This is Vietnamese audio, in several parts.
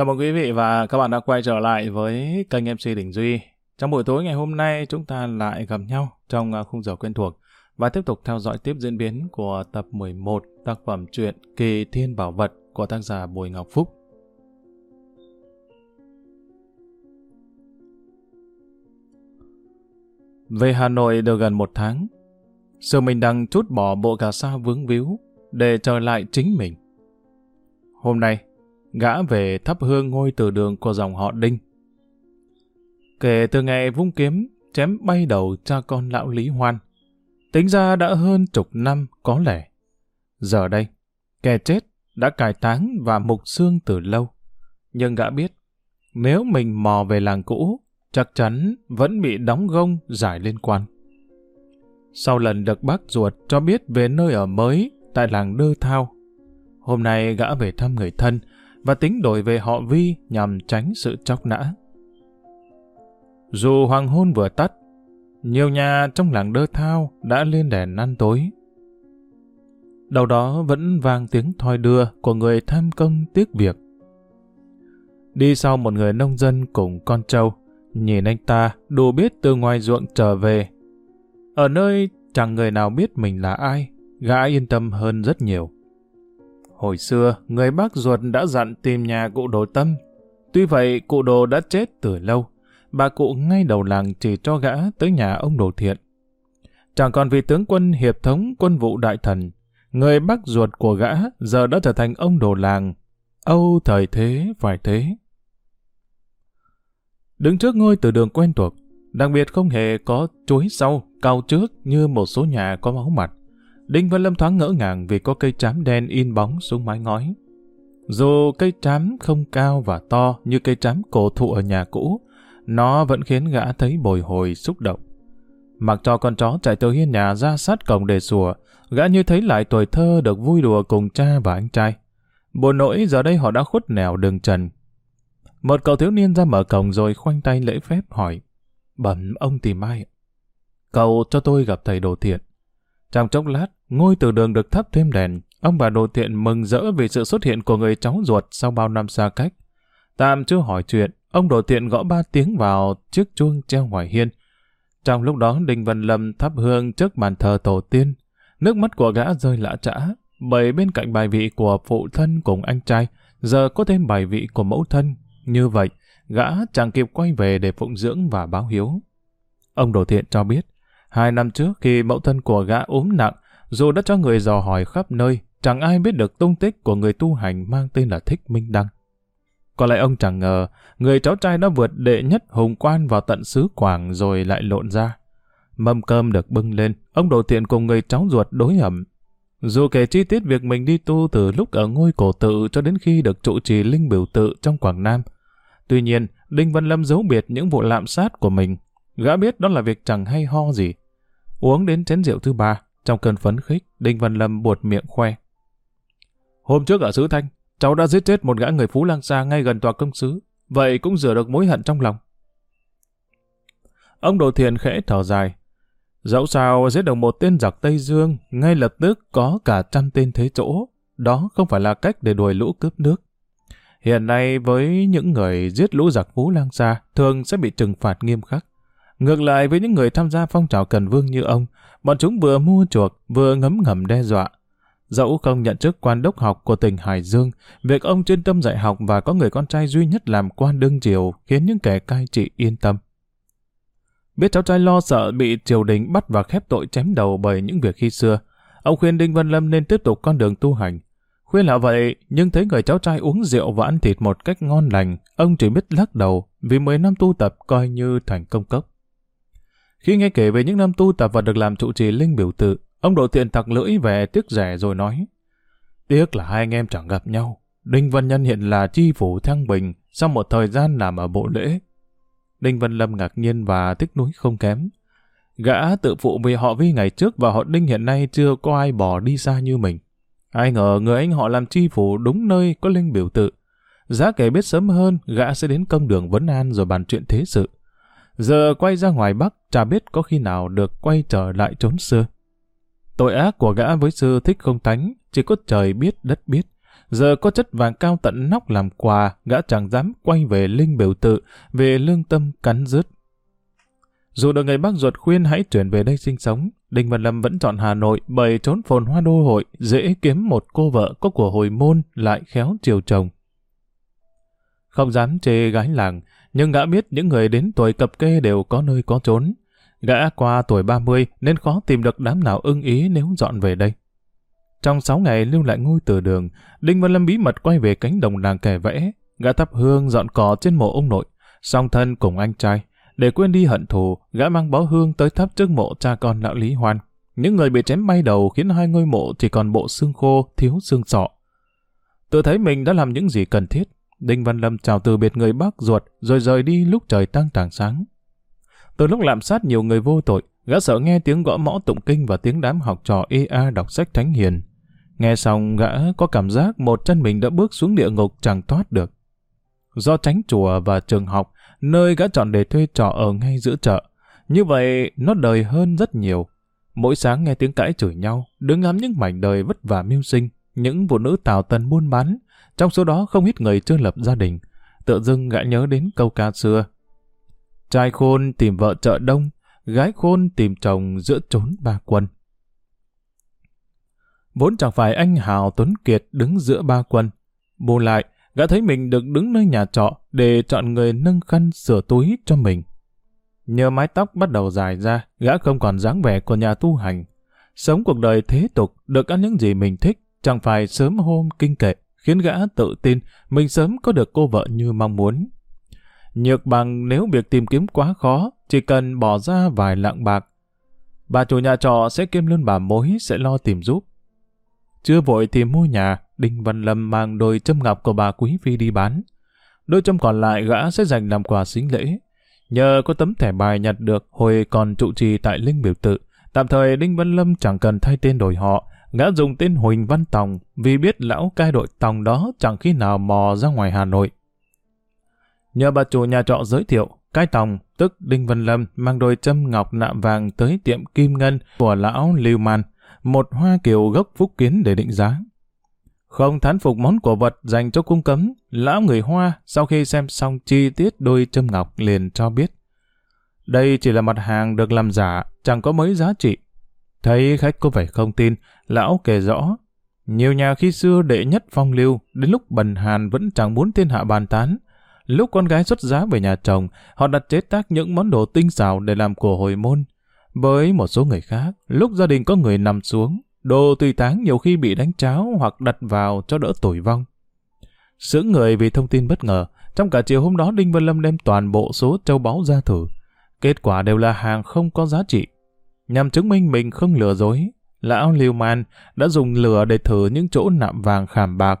Chào mừng quý vị và các bạn đã quay trở lại với kênh MC Đình Duy. Trong buổi tối ngày hôm nay chúng ta lại gặp nhau trong à, khung giờ quen thuộc và tiếp tục theo dõi tiếp diễn biến của tập 11 tác phẩm truyện Kỳ Thiên Bảo Vật của tác giả Bùi Ngọc Phúc. Về Hà Nội được gần một tháng, sự mình đang chút bỏ bộ cà sa vướng víu để trở lại chính mình. Hôm nay, gã về thắp hương ngôi từ đường của dòng họ Đinh. Kể từ ngày vung kiếm, chém bay đầu cha con lão Lý Hoan, tính ra đã hơn chục năm có lẽ. Giờ đây, kẻ chết đã cải táng và mục xương từ lâu. Nhưng gã biết, nếu mình mò về làng cũ, chắc chắn vẫn bị đóng gông giải liên quan. Sau lần được bác ruột cho biết về nơi ở mới tại làng Đơ Thao, hôm nay gã về thăm người thân và tính đổi về họ Vi nhằm tránh sự chóc nã. Dù hoàng hôn vừa tắt, nhiều nhà trong làng Đơ Thao đã lên đèn ăn tối. Đầu đó vẫn vang tiếng thoi đưa của người tham công tiếc việc. Đi sau một người nông dân cùng con trâu, nhìn anh ta đủ biết từ ngoài ruộng trở về. Ở nơi chẳng người nào biết mình là ai, gã yên tâm hơn rất nhiều. Hồi xưa, người bác ruột đã dặn tìm nhà cụ đồ tâm. Tuy vậy, cụ đồ đã chết từ lâu. Bà cụ ngay đầu làng chỉ cho gã tới nhà ông đồ thiện. Chẳng còn vị tướng quân hiệp thống quân vụ đại thần, người bác ruột của gã giờ đã trở thành ông đồ làng. Âu thời thế phải thế. Đứng trước ngôi từ đường quen thuộc, đặc biệt không hề có chuối sau, cao trước như một số nhà có máu mặt. Đinh Văn Lâm thoáng ngỡ ngàng vì có cây trám đen in bóng xuống mái ngói. Dù cây trám không cao và to như cây trám cổ thụ ở nhà cũ, nó vẫn khiến gã thấy bồi hồi xúc động. Mặc cho con chó chạy từ hiên nhà ra sát cổng để sủa, gã như thấy lại tuổi thơ được vui đùa cùng cha và anh trai. Buồn nỗi giờ đây họ đã khuất nẻo đường trần. Một cậu thiếu niên ra mở cổng rồi khoanh tay lễ phép hỏi. Bẩm ông tìm ai? Cậu cho tôi gặp thầy đồ thiện. Trong chốc lát, ngôi từ đường được thắp thêm đèn, ông bà đồ thiện mừng rỡ vì sự xuất hiện của người cháu ruột sau bao năm xa cách. Tạm chưa hỏi chuyện, ông đồ thiện gõ ba tiếng vào chiếc chuông treo ngoài hiên. Trong lúc đó Đinh Văn Lâm thắp hương trước bàn thờ tổ tiên, nước mắt của gã rơi lã trã, bởi bên cạnh bài vị của phụ thân cùng anh trai, giờ có thêm bài vị của mẫu thân. Như vậy, gã chẳng kịp quay về để phụng dưỡng và báo hiếu. Ông đồ thiện cho biết, Hai năm trước khi mẫu thân của gã ốm nặng, dù đã cho người dò hỏi khắp nơi, chẳng ai biết được tung tích của người tu hành mang tên là Thích Minh Đăng. Có lẽ ông chẳng ngờ, người cháu trai đã vượt đệ nhất hùng quan vào tận xứ Quảng rồi lại lộn ra. Mâm cơm được bưng lên, ông đồ thiện cùng người cháu ruột đối ẩm. Dù kể chi tiết việc mình đi tu từ lúc ở ngôi cổ tự cho đến khi được trụ trì linh biểu tự trong Quảng Nam. Tuy nhiên, Đinh Văn Lâm giấu biệt những vụ lạm sát của mình. Gã biết đó là việc chẳng hay ho gì. Uống đến chén rượu thứ ba, trong cơn phấn khích, Đinh Văn Lâm buột miệng khoe. Hôm trước ở xứ Thanh, cháu đã giết chết một gã người Phú Lang Sa ngay gần tòa công sứ, vậy cũng rửa được mối hận trong lòng. Ông Đồ Thiền khẽ thở dài. Dẫu sao giết được một tên giặc Tây Dương, ngay lập tức có cả trăm tên thế chỗ, đó không phải là cách để đuổi lũ cướp nước. Hiện nay với những người giết lũ giặc Phú Lang Sa thường sẽ bị trừng phạt nghiêm khắc. Ngược lại với những người tham gia phong trào cần vương như ông, bọn chúng vừa mua chuộc, vừa ngấm ngầm đe dọa. Dẫu không nhận chức quan đốc học của tỉnh Hải Dương, việc ông chuyên tâm dạy học và có người con trai duy nhất làm quan đương triều khiến những kẻ cai trị yên tâm. Biết cháu trai lo sợ bị triều đình bắt và khép tội chém đầu bởi những việc khi xưa, ông khuyên Đinh Văn Lâm nên tiếp tục con đường tu hành. Khuyên là vậy, nhưng thấy người cháu trai uống rượu và ăn thịt một cách ngon lành, ông chỉ biết lắc đầu vì 10 năm tu tập coi như thành công cốc. Khi nghe kể về những năm tu tập và được làm trụ trì linh biểu tự, ông độ tiện tặc lưỡi về tiếc rẻ rồi nói. Tiếc là hai anh em chẳng gặp nhau. Đinh Văn Nhân hiện là chi phủ Thăng Bình sau một thời gian làm ở bộ lễ. Đinh Văn Lâm ngạc nhiên và tiếc nuối không kém. Gã tự phụ vì họ vi ngày trước và họ Đinh hiện nay chưa có ai bỏ đi xa như mình. Ai ngờ người anh họ làm chi phủ đúng nơi có linh biểu tự. Giá kể biết sớm hơn, gã sẽ đến công đường vấn an rồi bàn chuyện thế sự. Giờ quay ra ngoài Bắc, chả biết có khi nào được quay trở lại trốn xưa. Tội ác của gã với sư thích không tánh, chỉ có trời biết đất biết. Giờ có chất vàng cao tận nóc làm quà, gã chẳng dám quay về linh biểu tự, về lương tâm cắn rứt. Dù được người bác ruột khuyên hãy chuyển về đây sinh sống, Đinh Văn Lâm vẫn chọn Hà Nội bởi trốn phồn hoa đô hội, dễ kiếm một cô vợ có của hồi môn lại khéo chiều chồng. Không dám chê gái làng, nhưng gã biết những người đến tuổi cập kê đều có nơi có trốn. Gã qua tuổi 30 nên khó tìm được đám nào ưng ý nếu dọn về đây. Trong 6 ngày lưu lại ngôi từ đường, Đinh Văn Lâm bí mật quay về cánh đồng làng kẻ vẽ, gã thắp hương dọn cỏ trên mộ ông nội, song thân cùng anh trai. Để quên đi hận thù, gã mang bó hương tới thắp trước mộ cha con lão Lý Hoan. Những người bị chém bay đầu khiến hai ngôi mộ chỉ còn bộ xương khô, thiếu xương sọ. Tự thấy mình đã làm những gì cần thiết, Đinh Văn Lâm chào từ biệt người bác ruột rồi rời đi lúc trời tăng tảng sáng. Từ lúc lạm sát nhiều người vô tội, gã sợ nghe tiếng gõ mõ tụng kinh và tiếng đám học trò EA đọc sách thánh hiền. Nghe xong gã có cảm giác một chân mình đã bước xuống địa ngục chẳng thoát được. Do tránh chùa và trường học, nơi gã chọn để thuê trọ ở ngay giữa chợ. Như vậy, nó đời hơn rất nhiều. Mỗi sáng nghe tiếng cãi chửi nhau, đứng ngắm những mảnh đời vất vả mưu sinh, những phụ nữ tào tần buôn bán, trong số đó không ít người chưa lập gia đình. Tự dưng gã nhớ đến câu ca xưa. Trai khôn tìm vợ chợ đông, gái khôn tìm chồng giữa trốn ba quân. Vốn chẳng phải anh Hào Tuấn Kiệt đứng giữa ba quân. Bù lại, gã thấy mình được đứng nơi nhà trọ để chọn người nâng khăn sửa túi cho mình. Nhờ mái tóc bắt đầu dài ra, gã không còn dáng vẻ của nhà tu hành. Sống cuộc đời thế tục, được ăn những gì mình thích, chẳng phải sớm hôm kinh kệ, khiến gã tự tin mình sớm có được cô vợ như mong muốn. Nhược bằng nếu việc tìm kiếm quá khó, chỉ cần bỏ ra vài lạng bạc. Bà chủ nhà trọ sẽ kiêm luôn bà mối sẽ lo tìm giúp. Chưa vội tìm mua nhà, Đinh Văn Lâm mang đôi châm ngọc của bà Quý Phi đi bán. Đôi châm còn lại gã sẽ dành làm quà xính lễ. Nhờ có tấm thẻ bài nhặt được hồi còn trụ trì tại Linh Biểu Tự, tạm thời Đinh Văn Lâm chẳng cần thay tên đổi họ, gã dùng tên Huỳnh Văn Tòng vì biết lão cai đội Tòng đó chẳng khi nào mò ra ngoài Hà Nội. Nhờ bà chủ nhà trọ giới thiệu, cai Tòng, tức Đinh Văn Lâm, mang đôi châm ngọc nạm vàng tới tiệm Kim Ngân của lão Lưu Man, một hoa kiều gốc phúc kiến để định giá. Không thán phục món cổ vật dành cho cung cấm, lão người Hoa sau khi xem xong chi tiết đôi châm ngọc liền cho biết. Đây chỉ là mặt hàng được làm giả, chẳng có mấy giá trị. Thấy khách có vẻ không tin, lão kể rõ. Nhiều nhà khi xưa đệ nhất phong lưu, đến lúc bần hàn vẫn chẳng muốn thiên hạ bàn tán. Lúc con gái xuất giá về nhà chồng, họ đặt chế tác những món đồ tinh xảo để làm của hồi môn. Với một số người khác, lúc gia đình có người nằm xuống, đồ tùy táng nhiều khi bị đánh cháo hoặc đặt vào cho đỡ tủi vong. Sững người vì thông tin bất ngờ, trong cả chiều hôm đó Đinh Văn Lâm đem toàn bộ số châu báu ra thử. Kết quả đều là hàng không có giá trị. Nhằm chứng minh mình không lừa dối, lão Liêu Man đã dùng lửa để thử những chỗ nạm vàng khảm bạc.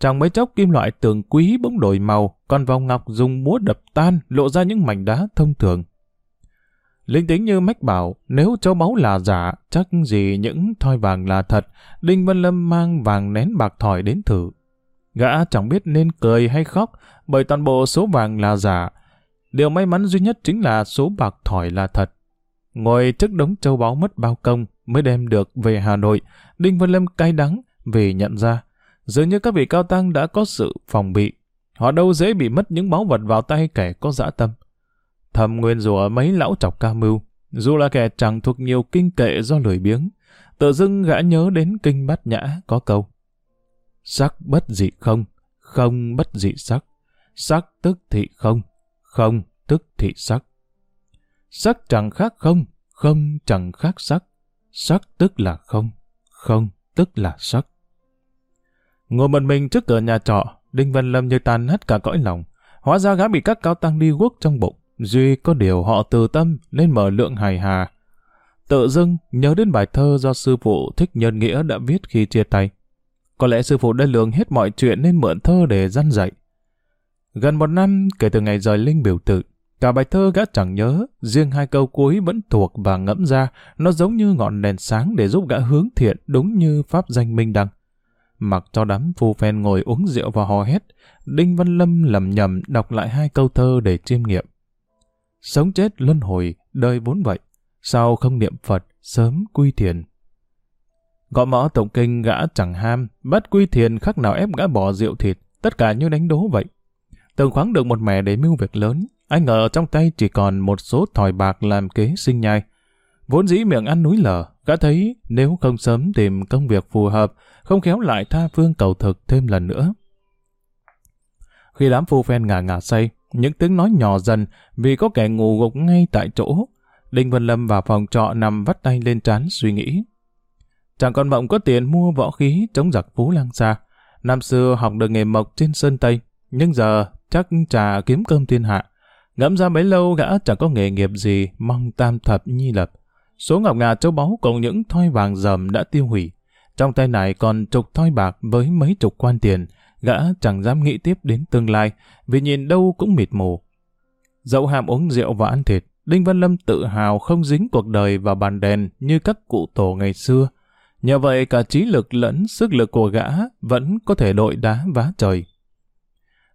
Trong mấy chốc kim loại tường quý bỗng đổi màu, còn vòng ngọc dùng múa đập tan, lộ ra những mảnh đá thông thường. Linh tính như mách bảo, nếu châu báu là giả, chắc gì những thoi vàng là thật, Đinh Văn Lâm mang vàng nén bạc thỏi đến thử. Gã chẳng biết nên cười hay khóc, bởi toàn bộ số vàng là giả. Điều may mắn duy nhất chính là số bạc thỏi là thật. Ngồi trước đống châu báu mất bao công mới đem được về Hà Nội, Đinh Văn Lâm cay đắng vì nhận ra, dường như các vị cao tăng đã có sự phòng bị. Họ đâu dễ bị mất những báu vật vào tay kẻ có dã tâm. Thầm nguyên rủa mấy lão chọc ca mưu, dù là kẻ chẳng thuộc nhiều kinh kệ do lười biếng, tự dưng gã nhớ đến kinh bát nhã có câu. Sắc bất dị không, không bất dị sắc, sắc tức thị không, không tức thị sắc. Sắc chẳng khác không, không chẳng khác sắc, sắc tức là không, không tức là sắc. Ngồi một mình trước cửa nhà trọ, Đinh Văn Lâm như tan hết cả cõi lòng. Hóa ra gã bị các cao tăng đi guốc trong bụng. Duy có điều họ từ tâm nên mở lượng hài hà. Tự dưng nhớ đến bài thơ do sư phụ Thích Nhân Nghĩa đã viết khi chia tay. Có lẽ sư phụ đã lường hết mọi chuyện nên mượn thơ để dăn dạy. Gần một năm kể từ ngày rời linh biểu tự, cả bài thơ gã chẳng nhớ, riêng hai câu cuối vẫn thuộc và ngẫm ra, nó giống như ngọn đèn sáng để giúp gã hướng thiện đúng như pháp danh minh đăng. Mặc cho đám phu phen ngồi uống rượu và hò hét, Đinh Văn Lâm lầm nhầm đọc lại hai câu thơ để chiêm nghiệm. Sống chết luân hồi, đời vốn vậy. Sao không niệm Phật, sớm quy thiền. Gõ mõ tổng kinh gã chẳng ham, bắt quy thiền khắc nào ép gã bỏ rượu thịt, tất cả như đánh đố vậy. Từng khoáng được một mẻ để mưu việc lớn, anh ngờ trong tay chỉ còn một số thỏi bạc làm kế sinh nhai. Vốn dĩ miệng ăn núi lở, gã thấy nếu không sớm tìm công việc phù hợp, không khéo lại tha phương cầu thực thêm lần nữa. Khi đám phu phen ngả ngả say, những tiếng nói nhỏ dần vì có kẻ ngủ gục ngay tại chỗ. Đinh Vân Lâm vào phòng trọ nằm vắt tay lên trán suy nghĩ. Chẳng còn mộng có tiền mua võ khí chống giặc phú lang xa. Năm xưa học được nghề mộc trên Sơn Tây, nhưng giờ chắc trà kiếm cơm thiên hạ. Ngẫm ra mấy lâu gã chẳng có nghề nghiệp gì mong tam thập nhi lập. Số ngọc ngà châu báu cùng những thoi vàng dầm đã tiêu hủy. Trong tay này còn chục thoi bạc với mấy chục quan tiền, gã chẳng dám nghĩ tiếp đến tương lai, vì nhìn đâu cũng mịt mù. Dẫu ham uống rượu và ăn thịt, Đinh Văn Lâm tự hào không dính cuộc đời vào bàn đèn như các cụ tổ ngày xưa. Nhờ vậy cả trí lực lẫn sức lực của gã vẫn có thể đội đá vá trời.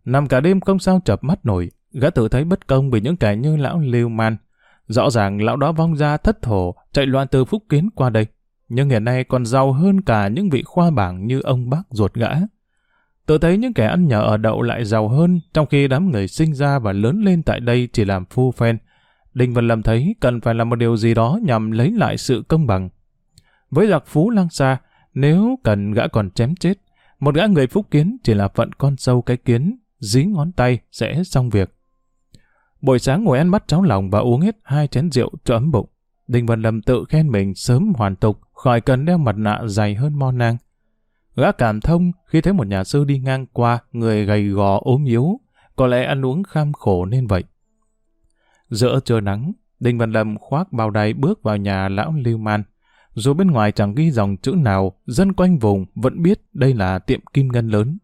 Nằm cả đêm không sao chập mắt nổi, gã tự thấy bất công vì những kẻ như lão Lưu Man. Rõ ràng lão đó vong ra thất thổ, chạy loạn từ phúc kiến qua đây. Nhưng hiện nay còn giàu hơn cả những vị khoa bảng như ông bác ruột gã. Tự thấy những kẻ ăn nhờ ở đậu lại giàu hơn, trong khi đám người sinh ra và lớn lên tại đây chỉ làm phu phen. Đinh Văn Lâm thấy cần phải làm một điều gì đó nhằm lấy lại sự công bằng. Với giặc phú lang xa, nếu cần gã còn chém chết, một gã người phúc kiến chỉ là phận con sâu cái kiến, dí ngón tay sẽ xong việc. Buổi sáng ngồi ăn bắt cháo lòng và uống hết hai chén rượu cho ấm bụng. Đinh Văn Lâm tự khen mình sớm hoàn tục, khỏi cần đeo mặt nạ dày hơn mo nang. Gã cảm thông khi thấy một nhà sư đi ngang qua, người gầy gò ốm yếu, có lẽ ăn uống kham khổ nên vậy. Giữa trưa nắng, Đinh Văn Lâm khoác bao đáy bước vào nhà lão Lưu Man. Dù bên ngoài chẳng ghi dòng chữ nào, dân quanh vùng vẫn biết đây là tiệm kim ngân lớn.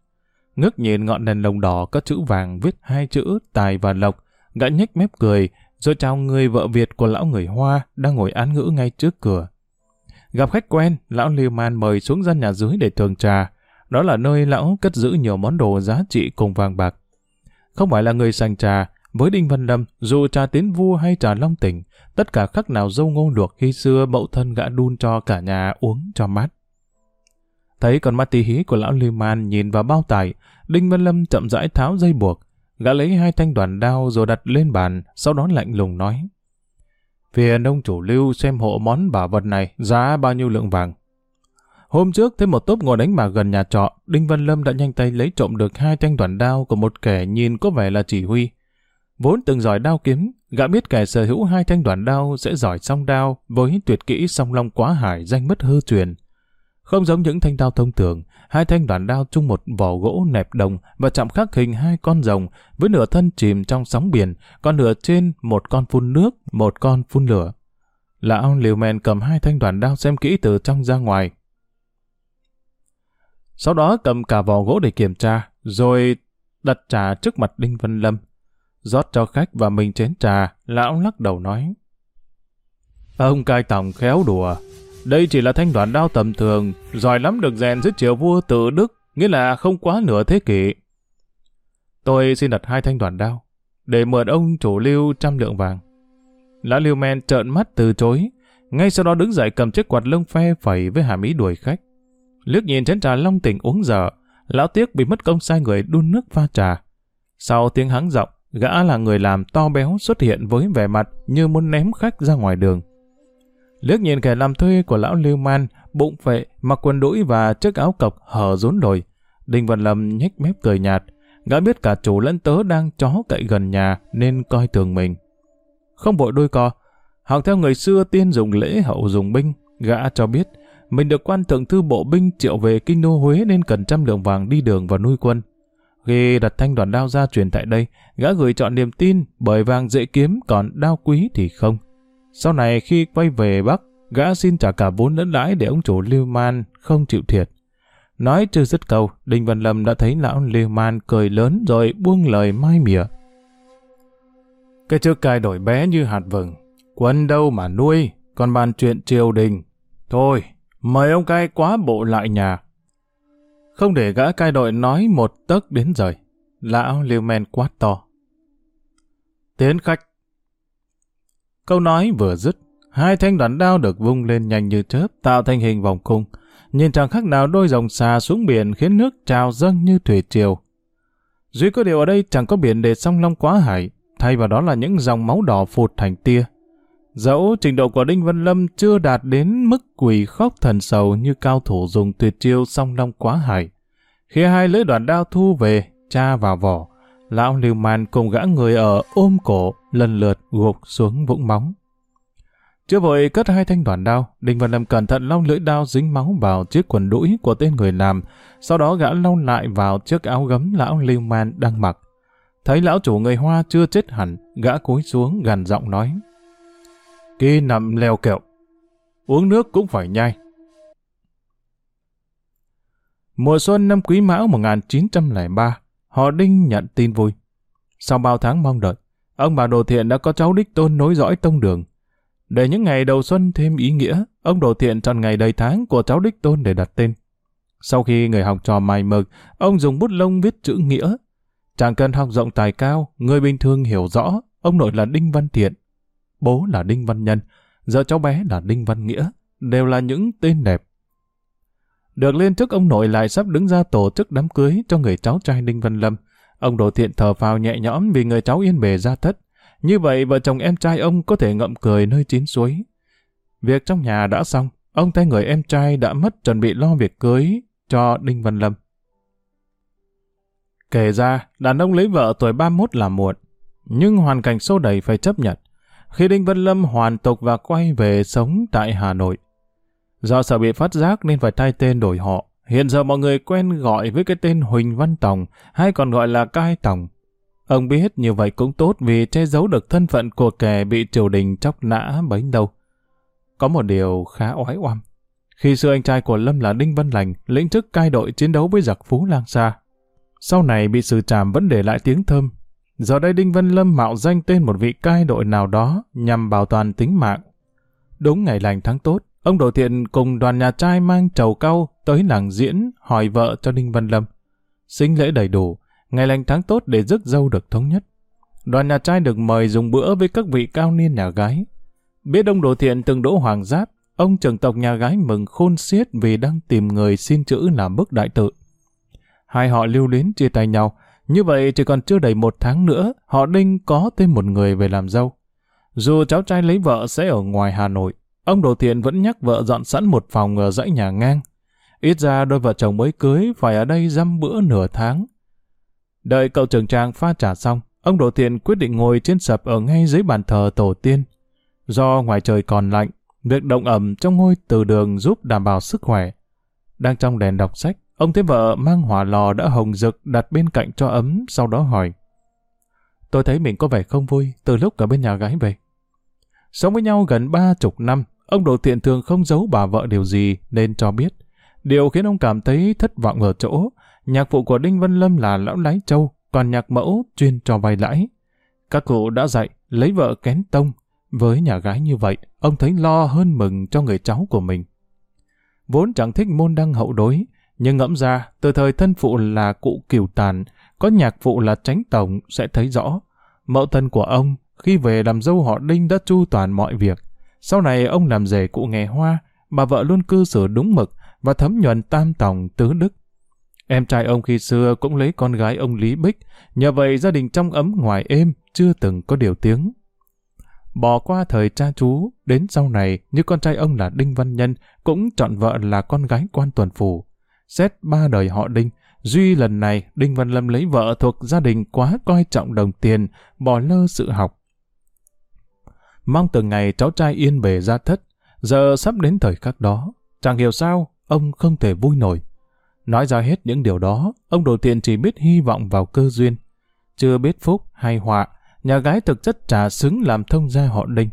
Ngước nhìn ngọn đèn lồng đỏ có chữ vàng viết hai chữ tài và lộc, gã nhếch mép cười, rồi chào người vợ Việt của lão người Hoa đang ngồi án ngữ ngay trước cửa. Gặp khách quen, lão Liêu Man mời xuống gian nhà dưới để thường trà. Đó là nơi lão cất giữ nhiều món đồ giá trị cùng vàng bạc. Không phải là người sành trà, với Đinh Văn Lâm, dù trà tiến vua hay trà long tỉnh, tất cả khắc nào dâu ngô luộc khi xưa mẫu thân gã đun cho cả nhà uống cho mát. Thấy con mắt tí hí của lão Liêu Man nhìn vào bao tải, Đinh Văn Lâm chậm rãi tháo dây buộc. Gã lấy hai thanh đoàn đao rồi đặt lên bàn, sau đó lạnh lùng nói. Phiền ông chủ lưu xem hộ món bảo vật này giá bao nhiêu lượng vàng. Hôm trước thấy một tốp ngồi đánh bạc gần nhà trọ, Đinh Văn Lâm đã nhanh tay lấy trộm được hai thanh đoàn đao của một kẻ nhìn có vẻ là chỉ huy. Vốn từng giỏi đao kiếm, gã biết kẻ sở hữu hai thanh đoàn đao sẽ giỏi song đao với tuyệt kỹ song long quá hải danh mất hư truyền. Không giống những thanh đao thông thường, hai thanh đoàn đao chung một vỏ gỗ nẹp đồng và chạm khắc hình hai con rồng với nửa thân chìm trong sóng biển, còn nửa trên một con phun nước, một con phun lửa. Lão liều men cầm hai thanh đoàn đao xem kỹ từ trong ra ngoài. Sau đó cầm cả vỏ gỗ để kiểm tra, rồi đặt trà trước mặt Đinh Văn Lâm. rót cho khách và mình chén trà, lão lắc đầu nói. Ông cai tòng khéo đùa, đây chỉ là thanh đoàn đao tầm thường, giỏi lắm được rèn dưới triều vua tự đức, nghĩa là không quá nửa thế kỷ. Tôi xin đặt hai thanh đoàn đao, để mượn ông chủ lưu trăm lượng vàng. Lã lưu Men trợn mắt từ chối, ngay sau đó đứng dậy cầm chiếc quạt lông phe phẩy với hàm ý đuổi khách. Liếc nhìn chén trà long tỉnh uống dở, lão tiếc bị mất công sai người đun nước pha trà. Sau tiếng hắng giọng, gã là người làm to béo xuất hiện với vẻ mặt như muốn ném khách ra ngoài đường. Liếc nhìn kẻ làm thuê của lão Lưu Man, bụng phệ, mặc quần đũi và chiếc áo cộc hở rốn đồi. Đinh Văn Lâm nhếch mép cười nhạt, gã biết cả chủ lẫn tớ đang chó cậy gần nhà nên coi thường mình. Không vội đôi co, học theo người xưa tiên dùng lễ hậu dùng binh, gã cho biết mình được quan thượng thư bộ binh triệu về kinh đô Huế nên cần trăm lượng vàng đi đường và nuôi quân. Khi đặt thanh đoàn đao ra truyền tại đây, gã gửi chọn niềm tin bởi vàng dễ kiếm còn đao quý thì không. Sau này khi quay về Bắc, gã xin trả cả vốn lẫn lãi để ông chủ Lưu Man không chịu thiệt. Nói chưa dứt câu, Đinh Văn Lâm đã thấy lão Lưu Man cười lớn rồi buông lời mai mỉa. Cái trước cai đổi bé như hạt vừng, quân đâu mà nuôi, còn bàn chuyện triều đình. Thôi, mời ông cai quá bộ lại nhà. Không để gã cai đội nói một tấc đến rời, lão Lưu Man quát to. Tiến khách, Câu nói vừa dứt, hai thanh đoạn đao được vung lên nhanh như chớp, tạo thành hình vòng cung. nhìn chẳng khác nào đôi dòng xà xuống biển khiến nước trào dâng như thủy triều. Duy có điều ở đây chẳng có biển để song long quá hải, thay vào đó là những dòng máu đỏ phụt thành tia. Dẫu trình độ của Đinh Văn Lâm chưa đạt đến mức quỷ khóc thần sầu như cao thủ dùng tuyệt chiêu song long quá hải. Khi hai lưỡi đoạn đao thu về, cha vào vỏ, lão liêu man cùng gã người ở ôm cổ lần lượt gục xuống vũng móng. Chưa vội cất hai thanh đoàn đao, Đinh Văn Lâm cẩn thận lau lưỡi đao dính máu vào chiếc quần đũi của tên người làm, sau đó gã lau lại vào chiếc áo gấm lão liêu man đang mặc. Thấy lão chủ người Hoa chưa chết hẳn, gã cúi xuống gần giọng nói. Kỳ nằm leo kẹo, uống nước cũng phải nhai. Mùa xuân năm Quý Mão 1903, họ Đinh nhận tin vui. Sau bao tháng mong đợi, ông bà Đồ Thiện đã có cháu đích tôn nối dõi tông đường. Để những ngày đầu xuân thêm ý nghĩa, ông Đồ Thiện chọn ngày đầy tháng của cháu đích tôn để đặt tên. Sau khi người học trò mài mực, ông dùng bút lông viết chữ nghĩa. Chàng cần học rộng tài cao, người bình thường hiểu rõ, ông nội là Đinh Văn Thiện, bố là Đinh Văn Nhân, giờ cháu bé là Đinh Văn Nghĩa, đều là những tên đẹp. Được lên trước ông nội lại sắp đứng ra tổ chức đám cưới cho người cháu trai Đinh Văn Lâm. Ông Đồ Thiện thở phào nhẹ nhõm vì người cháu yên bề ra thất. Như vậy vợ chồng em trai ông có thể ngậm cười nơi chín suối. Việc trong nhà đã xong, ông tay người em trai đã mất chuẩn bị lo việc cưới cho Đinh Văn Lâm. Kể ra, đàn ông lấy vợ tuổi 31 là muộn, nhưng hoàn cảnh xô đẩy phải chấp nhận. Khi Đinh Văn Lâm hoàn tục và quay về sống tại Hà Nội, Do sợ bị phát giác nên phải thay tên đổi họ. Hiện giờ mọi người quen gọi với cái tên Huỳnh Văn Tòng, hay còn gọi là Cai Tòng. Ông biết như vậy cũng tốt vì che giấu được thân phận của kẻ bị triều đình chóc nã bấy lâu. Có một điều khá oái oăm. Khi xưa anh trai của Lâm là Đinh Văn Lành, lĩnh chức cai đội chiến đấu với giặc Phú Lang Sa. Sau này bị xử trảm vẫn để lại tiếng thơm. Giờ đây Đinh Văn Lâm mạo danh tên một vị cai đội nào đó nhằm bảo toàn tính mạng. Đúng ngày lành tháng tốt, Ông Đồ Thiện cùng đoàn nhà trai mang trầu cau tới làng diễn hỏi vợ cho Đinh Văn Lâm. Sinh lễ đầy đủ, ngày lành tháng tốt để rước dâu được thống nhất. Đoàn nhà trai được mời dùng bữa với các vị cao niên nhà gái. Biết ông Đồ Thiện từng đỗ hoàng giáp, ông trưởng tộc nhà gái mừng khôn xiết vì đang tìm người xin chữ làm bức đại tự. Hai họ lưu luyến chia tay nhau, như vậy chỉ còn chưa đầy một tháng nữa, họ Đinh có thêm một người về làm dâu. Dù cháu trai lấy vợ sẽ ở ngoài Hà Nội, Ông Đồ Thiện vẫn nhắc vợ dọn sẵn một phòng ở dãy nhà ngang. Ít ra đôi vợ chồng mới cưới phải ở đây dăm bữa nửa tháng. Đợi cậu trưởng trang pha trà xong, ông Đồ Thiện quyết định ngồi trên sập ở ngay dưới bàn thờ tổ tiên. Do ngoài trời còn lạnh, việc động ẩm trong ngôi từ đường giúp đảm bảo sức khỏe. Đang trong đèn đọc sách, ông thấy vợ mang hỏa lò đã hồng rực đặt bên cạnh cho ấm, sau đó hỏi. Tôi thấy mình có vẻ không vui từ lúc cả bên nhà gái về. Sống với nhau gần ba chục năm, Ông Đồ Thiện thường không giấu bà vợ điều gì nên cho biết. Điều khiến ông cảm thấy thất vọng ở chỗ, nhạc phụ của Đinh Văn Lâm là lão lái châu, còn nhạc mẫu chuyên cho vay lãi. Các cụ đã dạy lấy vợ kén tông. Với nhà gái như vậy, ông thấy lo hơn mừng cho người cháu của mình. Vốn chẳng thích môn đăng hậu đối, nhưng ngẫm ra, từ thời thân phụ là cụ kiều tàn, có nhạc phụ là tránh tổng sẽ thấy rõ. Mẫu thân của ông, khi về làm dâu họ Đinh đã chu toàn mọi việc, sau này ông làm rể cụ nghề hoa, bà vợ luôn cư xử đúng mực và thấm nhuần tam tòng tứ đức. Em trai ông khi xưa cũng lấy con gái ông Lý Bích, nhờ vậy gia đình trong ấm ngoài êm, chưa từng có điều tiếng. Bỏ qua thời cha chú, đến sau này như con trai ông là Đinh Văn Nhân cũng chọn vợ là con gái quan tuần phủ. Xét ba đời họ Đinh, Duy lần này Đinh Văn Lâm lấy vợ thuộc gia đình quá coi trọng đồng tiền, bỏ lơ sự học mong từng ngày cháu trai yên bề ra thất, giờ sắp đến thời khắc đó, chẳng hiểu sao, ông không thể vui nổi. Nói ra hết những điều đó, ông đồ thiện chỉ biết hy vọng vào cơ duyên. Chưa biết phúc hay họa, nhà gái thực chất trả xứng làm thông gia họ đinh.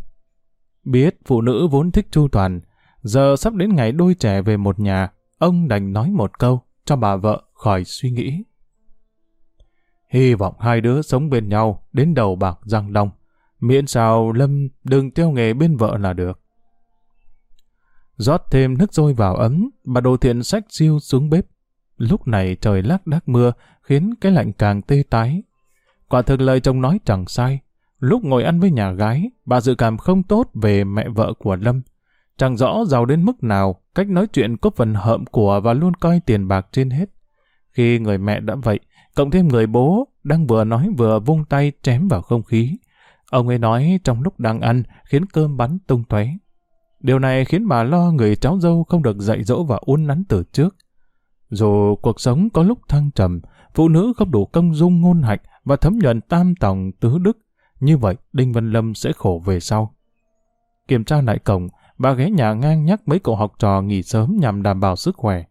Biết phụ nữ vốn thích chu toàn, giờ sắp đến ngày đôi trẻ về một nhà, ông đành nói một câu cho bà vợ khỏi suy nghĩ. Hy vọng hai đứa sống bên nhau đến đầu bạc răng long. Miễn sao Lâm đừng theo nghề bên vợ là được. rót thêm nước sôi vào ấm, bà đồ thiện sách siêu xuống bếp. Lúc này trời lác đác mưa, khiến cái lạnh càng tê tái. Quả thực lời chồng nói chẳng sai. Lúc ngồi ăn với nhà gái, bà dự cảm không tốt về mẹ vợ của Lâm. Chẳng rõ giàu đến mức nào, cách nói chuyện có phần hợm của và luôn coi tiền bạc trên hết. Khi người mẹ đã vậy, cộng thêm người bố đang vừa nói vừa vung tay chém vào không khí. Ông ấy nói trong lúc đang ăn khiến cơm bắn tung tóe. Điều này khiến bà lo người cháu dâu không được dạy dỗ và uốn nắn từ trước. Dù cuộc sống có lúc thăng trầm, phụ nữ không đủ công dung ngôn hạnh và thấm nhuận tam tòng tứ đức, như vậy Đinh Văn Lâm sẽ khổ về sau. Kiểm tra lại cổng, bà ghé nhà ngang nhắc mấy cậu học trò nghỉ sớm nhằm đảm bảo sức khỏe.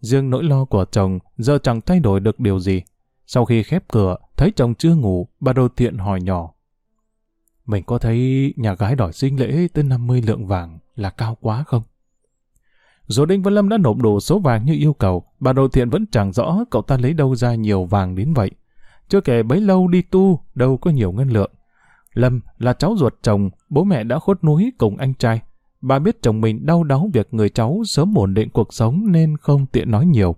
Riêng nỗi lo của chồng giờ chẳng thay đổi được điều gì. Sau khi khép cửa, thấy chồng chưa ngủ, bà đồ thiện hỏi nhỏ. Mình có thấy nhà gái đòi sinh lễ tới 50 lượng vàng là cao quá không? Dù Đinh Văn Lâm đã nộp đủ số vàng như yêu cầu, bà đồ thiện vẫn chẳng rõ cậu ta lấy đâu ra nhiều vàng đến vậy. Chưa kể bấy lâu đi tu, đâu có nhiều ngân lượng. Lâm là cháu ruột chồng, bố mẹ đã khuất núi cùng anh trai. Bà biết chồng mình đau đáu việc người cháu sớm ổn định cuộc sống nên không tiện nói nhiều.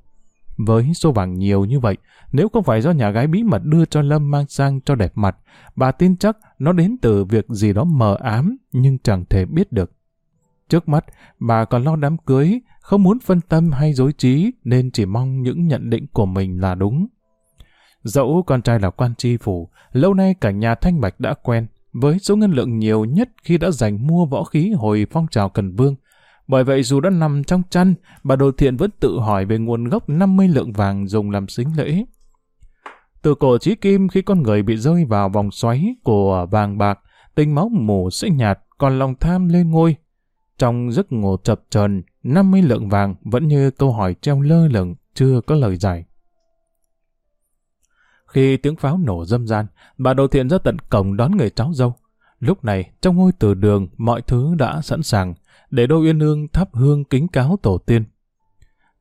Với số vàng nhiều như vậy, nếu không phải do nhà gái bí mật đưa cho Lâm mang sang cho đẹp mặt, bà tin chắc nó đến từ việc gì đó mờ ám nhưng chẳng thể biết được. Trước mắt, bà còn lo đám cưới, không muốn phân tâm hay dối trí nên chỉ mong những nhận định của mình là đúng. Dẫu con trai là quan tri phủ, lâu nay cả nhà Thanh Bạch đã quen, với số ngân lượng nhiều nhất khi đã dành mua võ khí hồi phong trào Cần Vương. Bởi vậy dù đã nằm trong chăn, bà Đồ Thiện vẫn tự hỏi về nguồn gốc 50 lượng vàng dùng làm xính lễ. Từ cổ chí kim khi con người bị rơi vào vòng xoáy của vàng bạc, tinh máu mù sẽ nhạt, còn lòng tham lên ngôi. Trong giấc ngủ chập chờn 50 lượng vàng vẫn như câu hỏi treo lơ lửng, chưa có lời giải. Khi tiếng pháo nổ dâm gian, bà Đồ Thiện ra tận cổng đón người cháu dâu. Lúc này, trong ngôi từ đường, mọi thứ đã sẵn sàng, để đôi uyên ương thắp hương kính cáo tổ tiên.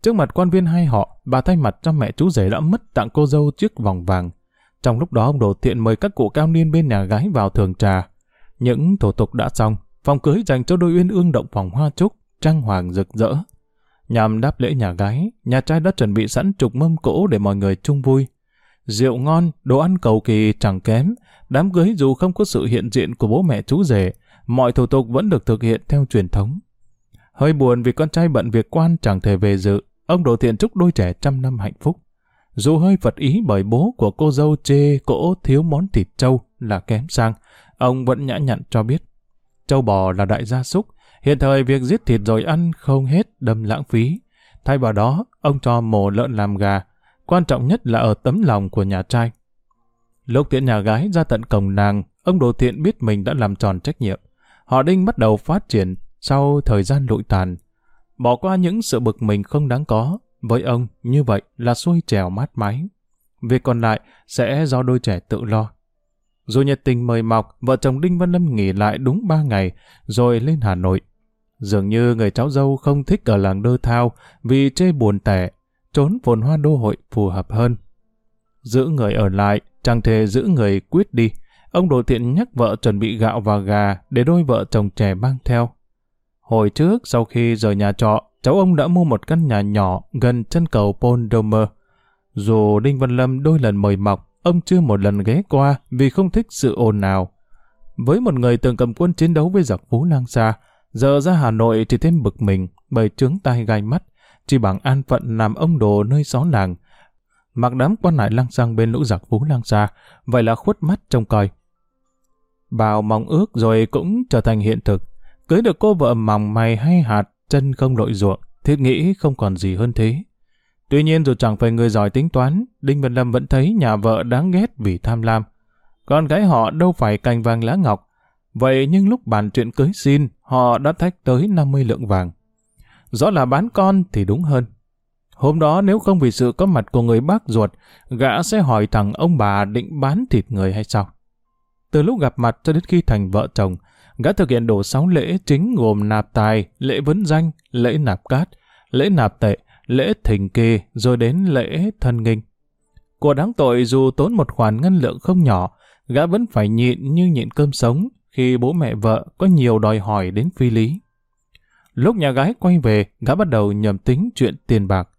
Trước mặt quan viên hai họ, bà thay mặt cho mẹ chú rể đã mất tặng cô dâu chiếc vòng vàng. Trong lúc đó ông Đồ Thiện mời các cụ cao niên bên nhà gái vào thường trà. Những thủ tục đã xong, phòng cưới dành cho đôi uyên ương động phòng hoa trúc, trang hoàng rực rỡ. Nhằm đáp lễ nhà gái, nhà trai đã chuẩn bị sẵn trục mâm cỗ để mọi người chung vui rượu ngon, đồ ăn cầu kỳ chẳng kém. Đám cưới dù không có sự hiện diện của bố mẹ chú rể, mọi thủ tục vẫn được thực hiện theo truyền thống. Hơi buồn vì con trai bận việc quan chẳng thể về dự, ông Đồ Thiện chúc đôi trẻ trăm năm hạnh phúc. Dù hơi phật ý bởi bố của cô dâu chê cỗ thiếu món thịt trâu là kém sang, ông vẫn nhã nhặn cho biết. Trâu bò là đại gia súc, hiện thời việc giết thịt rồi ăn không hết đâm lãng phí. Thay vào đó, ông cho mổ lợn làm gà, quan trọng nhất là ở tấm lòng của nhà trai. Lúc tiễn nhà gái ra tận cổng nàng, ông Đồ Thiện biết mình đã làm tròn trách nhiệm. Họ Đinh bắt đầu phát triển sau thời gian lụi tàn. Bỏ qua những sự bực mình không đáng có, với ông như vậy là xuôi trèo mát mái. Việc còn lại sẽ do đôi trẻ tự lo. Dù nhiệt tình mời mọc, vợ chồng Đinh Văn Lâm nghỉ lại đúng ba ngày, rồi lên Hà Nội. Dường như người cháu dâu không thích ở làng đơ thao vì chê buồn tẻ trốn phồn hoa đô hội phù hợp hơn. Giữ người ở lại, chẳng thể giữ người quyết đi. Ông Đồ Thiện nhắc vợ chuẩn bị gạo và gà để đôi vợ chồng trẻ mang theo. Hồi trước, sau khi rời nhà trọ, cháu ông đã mua một căn nhà nhỏ gần chân cầu Paul Domer. Dù Đinh Văn Lâm đôi lần mời mọc, ông chưa một lần ghé qua vì không thích sự ồn nào. Với một người từng cầm quân chiến đấu với giặc Phú Lang Sa, giờ ra Hà Nội thì thêm bực mình bởi trướng tai gai mắt chỉ bằng an phận làm ông đồ nơi xó làng. Mặc đám quan lại lang sang bên lũ giặc phú lang xa, vậy là khuất mắt trông coi. Bào mong ước rồi cũng trở thành hiện thực. Cưới được cô vợ mỏng mày hay hạt, chân không lội ruộng, thiết nghĩ không còn gì hơn thế. Tuy nhiên dù chẳng phải người giỏi tính toán, Đinh Văn Lâm vẫn thấy nhà vợ đáng ghét vì tham lam. Con gái họ đâu phải cành vàng lá ngọc. Vậy nhưng lúc bàn chuyện cưới xin, họ đã thách tới 50 lượng vàng rõ là bán con thì đúng hơn. Hôm đó nếu không vì sự có mặt của người bác ruột, gã sẽ hỏi thằng ông bà định bán thịt người hay sao. Từ lúc gặp mặt cho đến khi thành vợ chồng, gã thực hiện đủ sáu lễ chính gồm nạp tài, lễ vấn danh, lễ nạp cát, lễ nạp tệ, lễ thỉnh kê, rồi đến lễ thân nghinh. Của đáng tội dù tốn một khoản ngân lượng không nhỏ, gã vẫn phải nhịn như nhịn cơm sống khi bố mẹ vợ có nhiều đòi hỏi đến phi lý. Lúc nhà gái quay về, gã bắt đầu nhầm tính chuyện tiền bạc.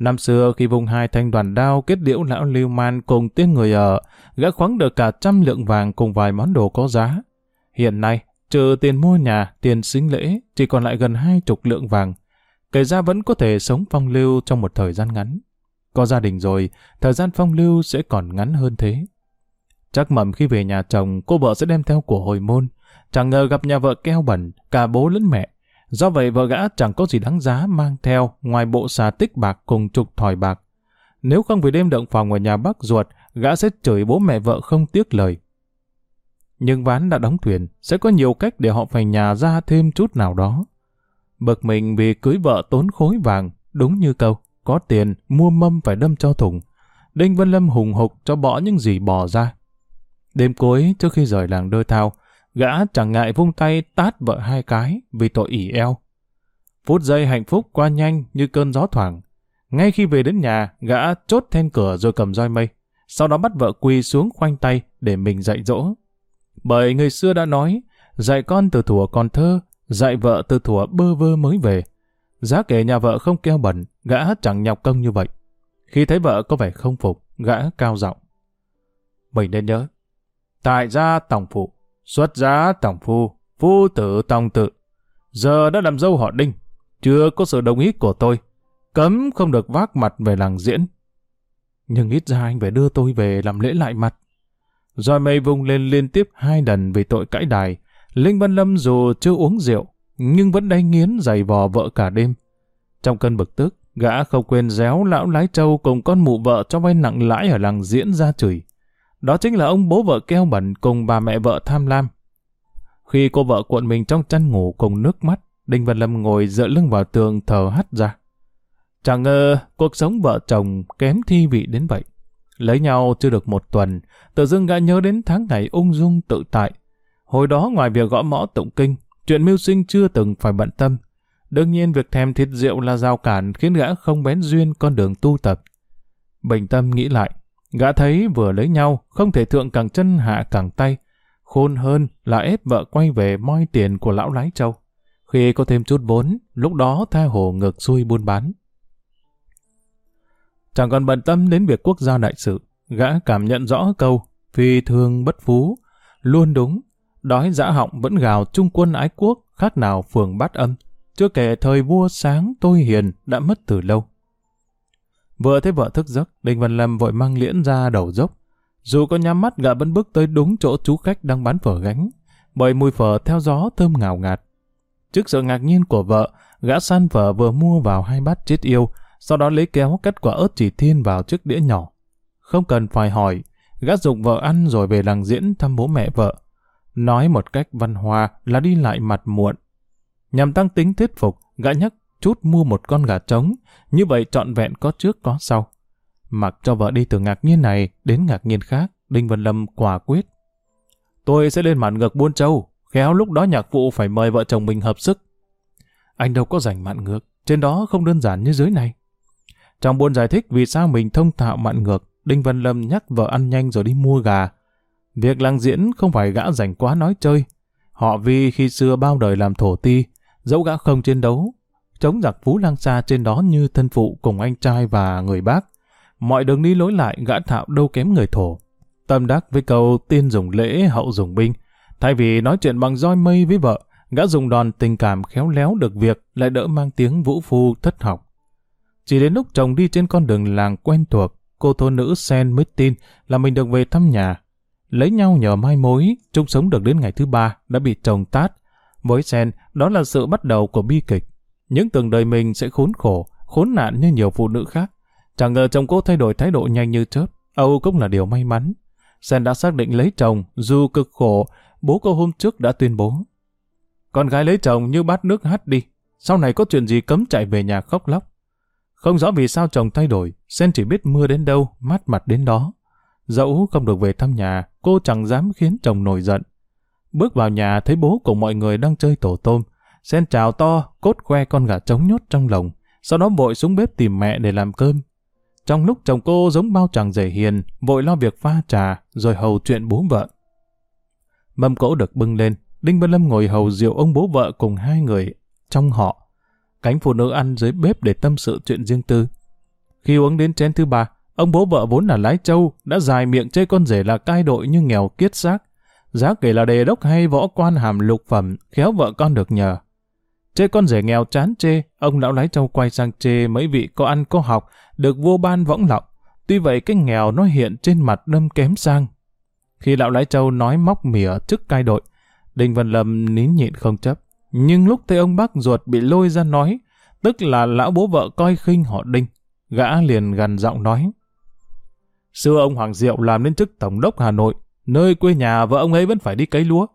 Năm xưa khi vùng hai thanh đoàn đao kết liễu lão lưu man cùng tiếng người ở, gã khoáng được cả trăm lượng vàng cùng vài món đồ có giá. Hiện nay, trừ tiền mua nhà, tiền sinh lễ, chỉ còn lại gần hai chục lượng vàng. Kể ra vẫn có thể sống phong lưu trong một thời gian ngắn. Có gia đình rồi, thời gian phong lưu sẽ còn ngắn hơn thế. Chắc mầm khi về nhà chồng, cô vợ sẽ đem theo của hồi môn. Chẳng ngờ gặp nhà vợ keo bẩn, cả bố lẫn mẹ. Do vậy vợ gã chẳng có gì đáng giá mang theo ngoài bộ xà tích bạc cùng chục thỏi bạc. Nếu không vì đêm động phòng ở nhà bác ruột, gã sẽ chửi bố mẹ vợ không tiếc lời. Nhưng ván đã đóng thuyền, sẽ có nhiều cách để họ phải nhà ra thêm chút nào đó. Bực mình vì cưới vợ tốn khối vàng, đúng như câu, có tiền, mua mâm phải đâm cho thùng. Đinh Vân Lâm hùng hục cho bỏ những gì bỏ ra. Đêm cuối, trước khi rời làng đơ thao, gã chẳng ngại vung tay tát vợ hai cái vì tội ỉ eo. Phút giây hạnh phúc qua nhanh như cơn gió thoảng. Ngay khi về đến nhà, gã chốt then cửa rồi cầm roi mây. Sau đó bắt vợ quỳ xuống khoanh tay để mình dạy dỗ. Bởi người xưa đã nói, dạy con từ thủa còn thơ, dạy vợ từ thủa bơ vơ mới về. Giá kể nhà vợ không keo bẩn, gã chẳng nhọc công như vậy. Khi thấy vợ có vẻ không phục, gã cao giọng. Mình nên nhớ, tại gia tổng phụ, xuất giá tổng phu, phu tử tổng tự. Giờ đã làm dâu họ đinh, chưa có sự đồng ý của tôi. Cấm không được vác mặt về làng diễn. Nhưng ít ra anh phải đưa tôi về làm lễ lại mặt. Rồi mây vung lên liên tiếp hai lần vì tội cãi đài. Linh Văn Lâm dù chưa uống rượu, nhưng vẫn đay nghiến giày vò vợ cả đêm. Trong cơn bực tức, gã không quên réo lão lái trâu cùng con mụ vợ cho vay nặng lãi ở làng diễn ra chửi. Đó chính là ông bố vợ keo bẩn cùng bà mẹ vợ tham lam. Khi cô vợ cuộn mình trong chăn ngủ cùng nước mắt, Đinh Văn Lâm ngồi dựa lưng vào tường thở hắt ra. Chẳng ngờ cuộc sống vợ chồng kém thi vị đến vậy. Lấy nhau chưa được một tuần, tự dưng gã nhớ đến tháng ngày ung dung tự tại. Hồi đó ngoài việc gõ mõ tụng kinh, chuyện mưu sinh chưa từng phải bận tâm. Đương nhiên việc thèm thịt rượu là rào cản khiến gã không bén duyên con đường tu tập. Bình tâm nghĩ lại, gã thấy vừa lấy nhau, không thể thượng càng chân hạ càng tay. Khôn hơn là ép vợ quay về moi tiền của lão lái châu. Khi có thêm chút vốn, lúc đó tha hồ ngược xuôi buôn bán. Chẳng còn bận tâm đến việc quốc gia đại sự, gã cảm nhận rõ câu phi thương bất phú, luôn đúng, đói dã họng vẫn gào trung quân ái quốc khác nào phường bát âm, chưa kể thời vua sáng tôi hiền đã mất từ lâu. Vừa thấy vợ thức giấc, Đinh Văn Lâm vội mang liễn ra đầu dốc. Dù có nhắm mắt gã vẫn bước tới đúng chỗ chú khách đang bán phở gánh, bởi mùi phở theo gió thơm ngào ngạt. Trước sự ngạc nhiên của vợ, gã san phở vừa mua vào hai bát chết yêu, sau đó lấy kéo cắt quả ớt chỉ thiên vào chiếc đĩa nhỏ. Không cần phải hỏi, gã dụng vợ ăn rồi về làng diễn thăm bố mẹ vợ. Nói một cách văn hoa là đi lại mặt muộn. Nhằm tăng tính thuyết phục, gã nhắc chút mua một con gà trống, như vậy trọn vẹn có trước có sau. Mặc cho vợ đi từ ngạc nhiên này đến ngạc nhiên khác, Đinh văn Lâm quả quyết. Tôi sẽ lên mạn ngược buôn châu, khéo lúc đó nhạc vụ phải mời vợ chồng mình hợp sức. Anh đâu có rảnh mạn ngược, trên đó không đơn giản như dưới này. Trong buôn giải thích vì sao mình thông thạo mạn ngược, Đinh Văn Lâm nhắc vợ ăn nhanh rồi đi mua gà. Việc lăng diễn không phải gã rảnh quá nói chơi. Họ vì khi xưa bao đời làm thổ ti, dẫu gã không chiến đấu, chống giặc phú lang xa trên đó như thân phụ cùng anh trai và người bác. Mọi đường đi lối lại gã thạo đâu kém người thổ. Tâm đắc với câu tiên dùng lễ hậu dùng binh. Thay vì nói chuyện bằng roi mây với vợ, gã dùng đòn tình cảm khéo léo được việc lại đỡ mang tiếng vũ phu thất học. Chỉ đến lúc chồng đi trên con đường làng quen thuộc, cô thôn nữ Sen mới tin là mình được về thăm nhà. Lấy nhau nhờ mai mối, chung sống được đến ngày thứ ba, đã bị chồng tát. Với Sen, đó là sự bắt đầu của bi kịch. Những tưởng đời mình sẽ khốn khổ, khốn nạn như nhiều phụ nữ khác. Chẳng ngờ chồng cô thay đổi thái độ nhanh như chớp. Âu cũng là điều may mắn. Sen đã xác định lấy chồng, dù cực khổ, bố cô hôm trước đã tuyên bố. Con gái lấy chồng như bát nước hát đi, sau này có chuyện gì cấm chạy về nhà khóc lóc. Không rõ vì sao chồng thay đổi, Sen chỉ biết mưa đến đâu, mát mặt đến đó. Dẫu không được về thăm nhà, cô chẳng dám khiến chồng nổi giận. Bước vào nhà thấy bố cùng mọi người đang chơi tổ tôm. Sen chào to, cốt khoe con gà trống nhốt trong lồng, sau đó vội xuống bếp tìm mẹ để làm cơm. Trong lúc chồng cô giống bao chàng rể hiền, vội lo việc pha trà, rồi hầu chuyện bố vợ. Mâm cỗ được bưng lên, Đinh Văn Lâm ngồi hầu rượu ông bố vợ cùng hai người trong họ. Cánh phụ nữ ăn dưới bếp để tâm sự chuyện riêng tư. Khi uống đến chén thứ ba, ông bố vợ vốn là lái trâu, đã dài miệng chê con rể là cai đội nhưng nghèo kiết xác. Giá kể là đề đốc hay võ quan hàm lục phẩm, khéo vợ con được nhờ. Chê con rể nghèo chán chê, ông lão lái trâu quay sang chê mấy vị có ăn có học, được vua ban võng lọng. Tuy vậy cái nghèo nó hiện trên mặt đâm kém sang. Khi lão lái trâu nói móc mỉa trước cai đội, Đinh Văn Lâm nín nhịn không chấp. Nhưng lúc thấy ông bác ruột bị lôi ra nói, tức là lão bố vợ coi khinh họ Đinh, gã liền gần giọng nói. Xưa ông Hoàng Diệu làm đến chức Tổng đốc Hà Nội, nơi quê nhà vợ ông ấy vẫn phải đi cấy lúa.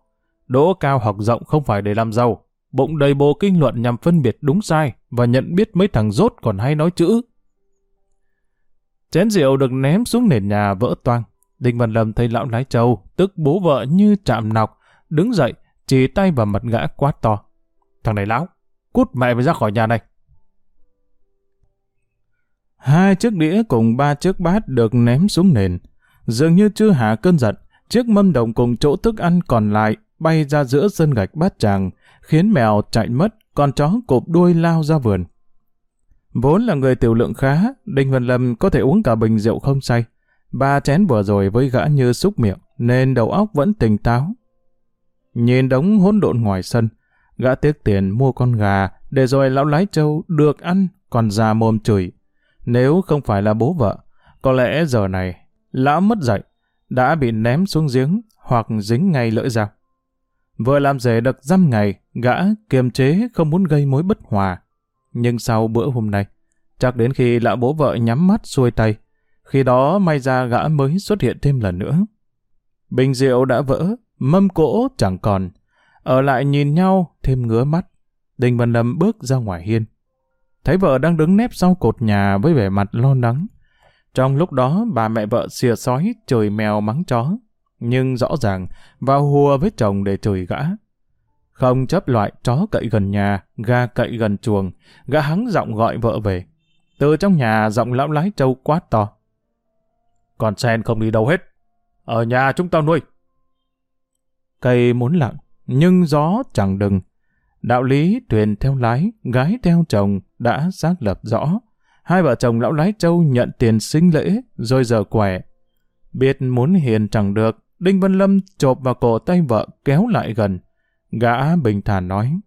Đỗ cao học rộng không phải để làm giàu, bụng đầy bộ kinh luận nhằm phân biệt đúng sai và nhận biết mấy thằng rốt còn hay nói chữ. Chén rượu được ném xuống nền nhà vỡ toang. Đinh Văn Lâm thấy lão lái trâu, tức bố vợ như chạm nọc, đứng dậy, chỉ tay vào mặt gã quát to. Thằng này lão, cút mẹ mày ra khỏi nhà này. Hai chiếc đĩa cùng ba chiếc bát được ném xuống nền. Dường như chưa hạ cơn giận, chiếc mâm đồng cùng chỗ thức ăn còn lại bay ra giữa sân gạch bát tràng, khiến mèo chạy mất, con chó cụp đuôi lao ra vườn. Vốn là người tiểu lượng khá, Đinh Văn Lâm có thể uống cả bình rượu không say. Ba chén vừa rồi với gã như xúc miệng, nên đầu óc vẫn tỉnh táo. Nhìn đống hỗn độn ngoài sân, gã tiếc tiền mua con gà, để rồi lão lái trâu được ăn, còn già mồm chửi. Nếu không phải là bố vợ, có lẽ giờ này, lão mất dậy, đã bị ném xuống giếng hoặc dính ngay lưỡi dao. Vừa làm rể được dăm ngày, gã kiềm chế không muốn gây mối bất hòa. Nhưng sau bữa hôm nay, chắc đến khi lão bố vợ nhắm mắt xuôi tay, khi đó may ra gã mới xuất hiện thêm lần nữa. Bình rượu đã vỡ, mâm cỗ chẳng còn. Ở lại nhìn nhau, thêm ngứa mắt. đình Văn Lâm bước ra ngoài hiên. Thấy vợ đang đứng nép sau cột nhà với vẻ mặt lo lắng. Trong lúc đó, bà mẹ vợ xìa sói, trời mèo mắng chó. Nhưng rõ ràng, vào hùa với chồng để chửi gã. Không chấp loại chó cậy gần nhà, gà cậy gần chuồng, gã hắng giọng gọi vợ về. Từ trong nhà giọng lão lái trâu quát to. Còn sen không đi đâu hết. Ở nhà chúng tao nuôi. Cây muốn lặng, nhưng gió chẳng đừng. Đạo lý thuyền theo lái, gái theo chồng đã xác lập rõ. Hai vợ chồng lão lái châu nhận tiền sinh lễ, rồi giờ quẻ. Biết muốn hiền chẳng được, Đinh Văn Lâm chộp vào cổ tay vợ kéo lại gần. Gã bình thản nói.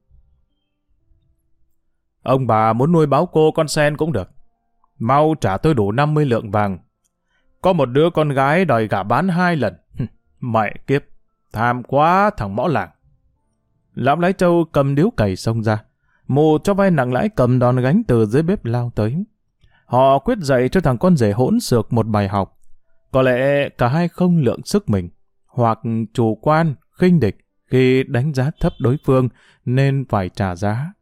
Ông bà muốn nuôi báo cô con sen cũng được. Mau trả tôi đủ 50 lượng vàng. Có một đứa con gái đòi gả bán hai lần. Mẹ kiếp, tham quá thằng mõ làng. Lão lái trâu cầm điếu cày xông ra. Mù cho vai nặng lãi cầm đòn gánh từ dưới bếp lao tới. Họ quyết dạy cho thằng con rể hỗn xược một bài học. Có lẽ cả hai không lượng sức mình, hoặc chủ quan, khinh địch khi đánh giá thấp đối phương nên phải trả giá.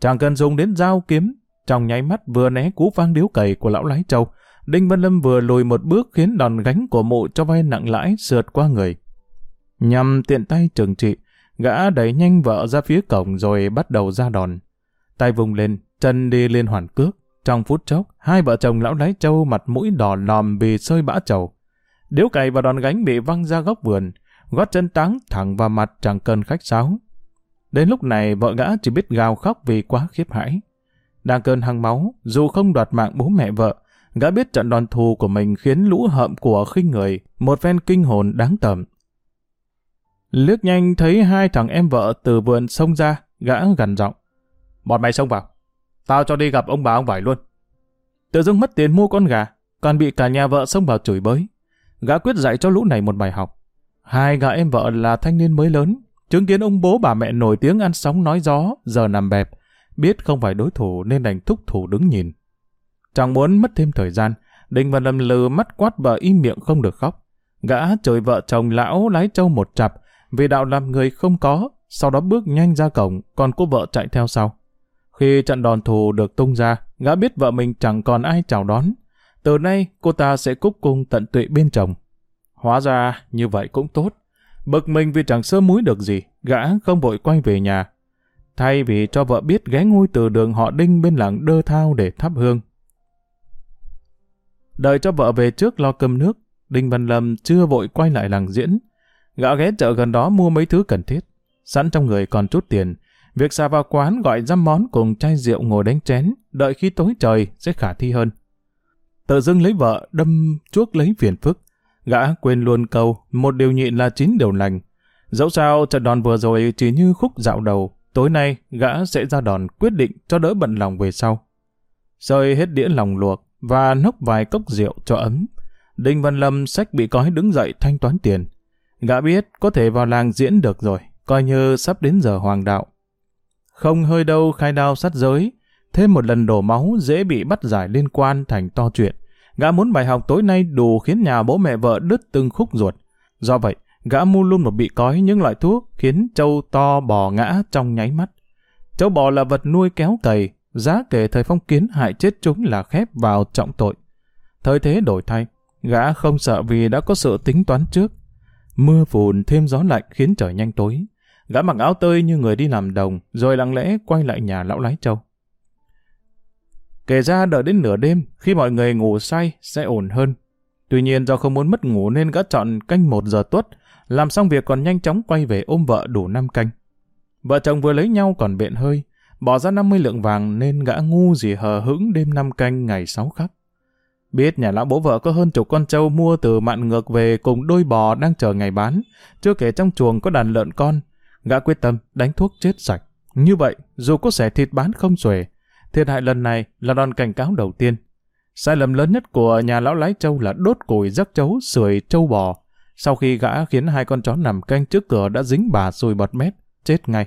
Chàng cần dùng đến dao kiếm, trong nháy mắt vừa né cú vang điếu cày của lão lái trâu, Đinh Văn Lâm vừa lùi một bước khiến đòn gánh của mụ cho vai nặng lãi sượt qua người. Nhằm tiện tay trừng trị, gã đẩy nhanh vợ ra phía cổng rồi bắt đầu ra đòn. Tay vùng lên, chân đi liên hoàn cước. Trong phút chốc, hai vợ chồng lão lái trâu mặt mũi đỏ lòm vì sơi bã trầu. Điếu cày và đòn gánh bị văng ra góc vườn, gót chân táng thẳng vào mặt chẳng cần khách sáo. Đến lúc này vợ gã chỉ biết gào khóc vì quá khiếp hãi. Đang cơn hăng máu, dù không đoạt mạng bố mẹ vợ, gã biết trận đòn thù của mình khiến lũ hậm của khinh người, một phen kinh hồn đáng tởm. Liếc nhanh thấy hai thằng em vợ từ vườn xông ra, gã gần giọng. Bọn mày xông vào, tao cho đi gặp ông bà ông vải luôn. Tự dưng mất tiền mua con gà, còn bị cả nhà vợ xông vào chửi bới. Gã quyết dạy cho lũ này một bài học. Hai gã em vợ là thanh niên mới lớn, chứng kiến ông bố bà mẹ nổi tiếng ăn sóng nói gió, giờ nằm bẹp, biết không phải đối thủ nên đành thúc thủ đứng nhìn. Chẳng muốn mất thêm thời gian, Đình và lầm lừ mắt quát vợ im miệng không được khóc. Gã trời vợ chồng lão lái trâu một chặp, vì đạo làm người không có, sau đó bước nhanh ra cổng, còn cô vợ chạy theo sau. Khi trận đòn thù được tung ra, gã biết vợ mình chẳng còn ai chào đón. Từ nay, cô ta sẽ cúc cung tận tụy bên chồng. Hóa ra, như vậy cũng tốt. Bực mình vì chẳng sơ múi được gì, gã không vội quay về nhà. Thay vì cho vợ biết ghé ngôi từ đường họ đinh bên làng đơ thao để thắp hương. Đợi cho vợ về trước lo cơm nước, Đinh Văn Lâm chưa vội quay lại làng diễn. Gã ghé chợ gần đó mua mấy thứ cần thiết. Sẵn trong người còn chút tiền. Việc xà vào quán gọi dăm món cùng chai rượu ngồi đánh chén, đợi khi tối trời sẽ khả thi hơn. Tự dưng lấy vợ, đâm chuốc lấy phiền phức. Gã quên luôn câu, một điều nhịn là chín điều lành. Dẫu sao trận đòn vừa rồi chỉ như khúc dạo đầu, tối nay gã sẽ ra đòn quyết định cho đỡ bận lòng về sau. Rơi hết đĩa lòng luộc và nốc vài cốc rượu cho ấm. Đinh Văn Lâm sách bị cói đứng dậy thanh toán tiền. Gã biết có thể vào làng diễn được rồi, coi như sắp đến giờ hoàng đạo. Không hơi đâu khai đao sát giới, thêm một lần đổ máu dễ bị bắt giải liên quan thành to chuyện. Gã muốn bài học tối nay đủ khiến nhà bố mẹ vợ đứt từng khúc ruột. Do vậy, gã mua luôn một bị cói những loại thuốc khiến châu to bò ngã trong nháy mắt. châu bò là vật nuôi kéo cày, giá kể thời phong kiến hại chết chúng là khép vào trọng tội. Thời thế đổi thay, gã không sợ vì đã có sự tính toán trước. Mưa phùn thêm gió lạnh khiến trời nhanh tối. Gã mặc áo tơi như người đi làm đồng, rồi lặng lẽ quay lại nhà lão lái trâu. Kể ra đợi đến nửa đêm, khi mọi người ngủ say sẽ ổn hơn. Tuy nhiên do không muốn mất ngủ nên gã chọn canh một giờ tuất, làm xong việc còn nhanh chóng quay về ôm vợ đủ năm canh. Vợ chồng vừa lấy nhau còn bện hơi, bỏ ra 50 lượng vàng nên gã ngu gì hờ hững đêm năm canh ngày sáu khắc. Biết nhà lão bố vợ có hơn chục con trâu mua từ mạn ngược về cùng đôi bò đang chờ ngày bán, chưa kể trong chuồng có đàn lợn con, gã quyết tâm đánh thuốc chết sạch. Như vậy, dù có xẻ thịt bán không xuể, thiệt hại lần này là đòn cảnh cáo đầu tiên. Sai lầm lớn nhất của nhà lão lái trâu là đốt củi rắc chấu sưởi trâu bò. Sau khi gã khiến hai con chó nằm canh trước cửa đã dính bà sùi bọt mép, chết ngay.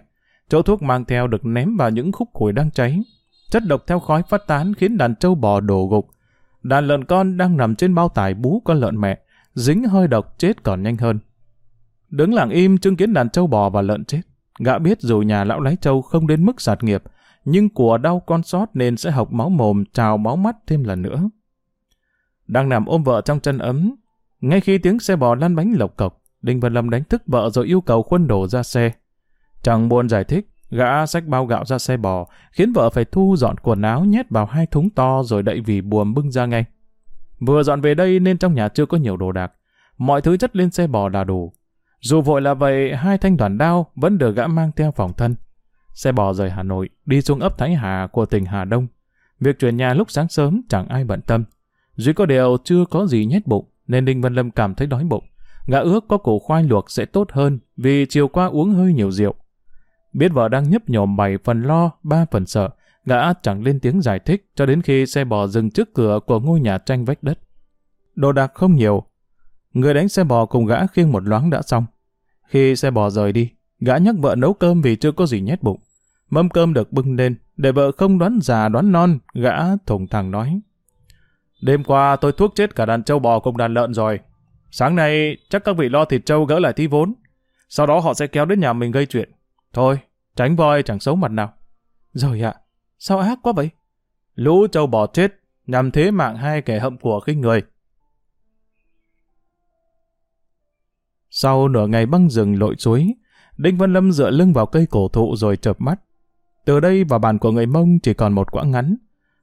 Chỗ thuốc mang theo được ném vào những khúc củi đang cháy. Chất độc theo khói phát tán khiến đàn trâu bò đổ gục. Đàn lợn con đang nằm trên bao tải bú con lợn mẹ, dính hơi độc chết còn nhanh hơn. Đứng lặng im chứng kiến đàn trâu bò và lợn chết. Gã biết dù nhà lão lái trâu không đến mức sạt nghiệp, nhưng của đau con sót nên sẽ học máu mồm trào máu mắt thêm lần nữa. Đang nằm ôm vợ trong chân ấm, ngay khi tiếng xe bò lăn bánh lộc cộc, Đinh Văn Lâm đánh thức vợ rồi yêu cầu khuân đổ ra xe. Chẳng buồn giải thích, gã xách bao gạo ra xe bò, khiến vợ phải thu dọn quần áo nhét vào hai thúng to rồi đậy vì buồm bưng ra ngay. Vừa dọn về đây nên trong nhà chưa có nhiều đồ đạc. Mọi thứ chất lên xe bò là đủ. Dù vội là vậy, hai thanh đoàn đao vẫn được gã mang theo phòng thân. Xe bò rời Hà Nội, đi xuống ấp Thái Hà của tỉnh Hà Đông. Việc chuyển nhà lúc sáng sớm chẳng ai bận tâm. Duy có điều chưa có gì nhét bụng, nên Đinh Văn Lâm cảm thấy đói bụng. Gã ước có củ khoai luộc sẽ tốt hơn vì chiều qua uống hơi nhiều rượu. Biết vợ đang nhấp nhổm bảy phần lo, ba phần sợ, gã chẳng lên tiếng giải thích cho đến khi xe bò dừng trước cửa của ngôi nhà tranh vách đất. Đồ đạc không nhiều. Người đánh xe bò cùng gã khiêng một loáng đã xong. Khi xe bò rời đi, gã nhắc vợ nấu cơm vì chưa có gì nhét bụng. Mâm cơm được bưng lên, để vợ không đoán già đoán non, gã thùng thẳng nói. Đêm qua tôi thuốc chết cả đàn trâu bò cùng đàn lợn rồi. Sáng nay chắc các vị lo thịt trâu gỡ lại tí vốn. Sau đó họ sẽ kéo đến nhà mình gây chuyện. Thôi, tránh voi chẳng xấu mặt nào. Rồi ạ, sao ác quá vậy? Lũ trâu bò chết, nhằm thế mạng hai kẻ hậm của khinh người. Sau nửa ngày băng rừng lội suối, Đinh Văn Lâm dựa lưng vào cây cổ thụ rồi chợp mắt. Từ đây vào bàn của người Mông chỉ còn một quãng ngắn.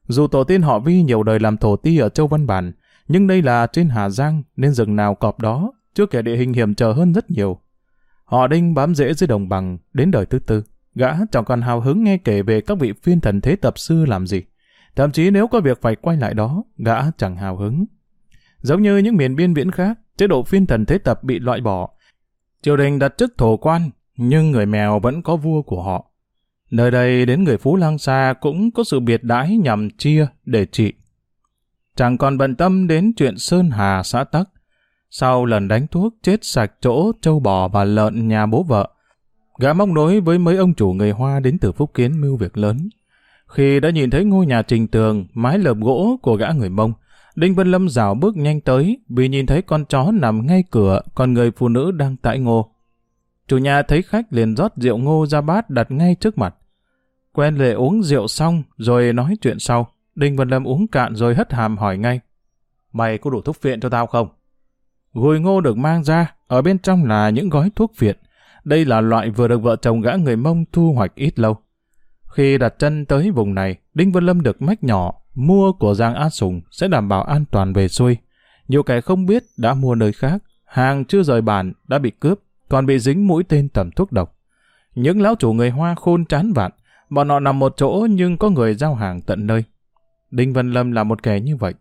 Dù tổ tiên họ Vi nhiều đời làm thổ ti ở Châu Văn Bản, nhưng đây là trên Hà Giang nên rừng nào cọp đó, chưa kể địa hình hiểm trở hơn rất nhiều. Họ Đinh bám rễ dưới đồng bằng đến đời thứ tư. Gã chẳng còn hào hứng nghe kể về các vị phiên thần thế tập sư làm gì. Thậm chí nếu có việc phải quay lại đó, gã chẳng hào hứng. Giống như những miền biên viễn khác, chế độ phiên thần thế tập bị loại bỏ. Triều đình đặt chức thổ quan, nhưng người mèo vẫn có vua của họ. Nơi đây đến người Phú Lang Sa cũng có sự biệt đãi nhằm chia để trị. Chẳng còn bận tâm đến chuyện Sơn Hà xã Tắc. Sau lần đánh thuốc chết sạch chỗ trâu bò và lợn nhà bố vợ, gã móc nối với mấy ông chủ người Hoa đến từ Phúc Kiến mưu việc lớn. Khi đã nhìn thấy ngôi nhà trình tường, mái lợp gỗ của gã người Mông, Đinh Vân Lâm rào bước nhanh tới vì nhìn thấy con chó nằm ngay cửa, còn người phụ nữ đang tại ngô. Chủ nhà thấy khách liền rót rượu ngô ra bát đặt ngay trước mặt. Quen lệ uống rượu xong rồi nói chuyện sau. Đinh văn Lâm uống cạn rồi hất hàm hỏi ngay. Mày có đủ thuốc phiện cho tao không? Gùi ngô được mang ra, ở bên trong là những gói thuốc phiện. Đây là loại vừa được vợ chồng gã người Mông thu hoạch ít lâu. Khi đặt chân tới vùng này, Đinh văn Lâm được mách nhỏ, mua của Giang A Sùng sẽ đảm bảo an toàn về xuôi. Nhiều kẻ không biết đã mua nơi khác, hàng chưa rời bàn đã bị cướp, còn bị dính mũi tên tầm thuốc độc. Những lão chủ người Hoa khôn chán vạn, bọn họ nằm một chỗ nhưng có người giao hàng tận nơi. Đinh Văn Lâm là một kẻ như vậy.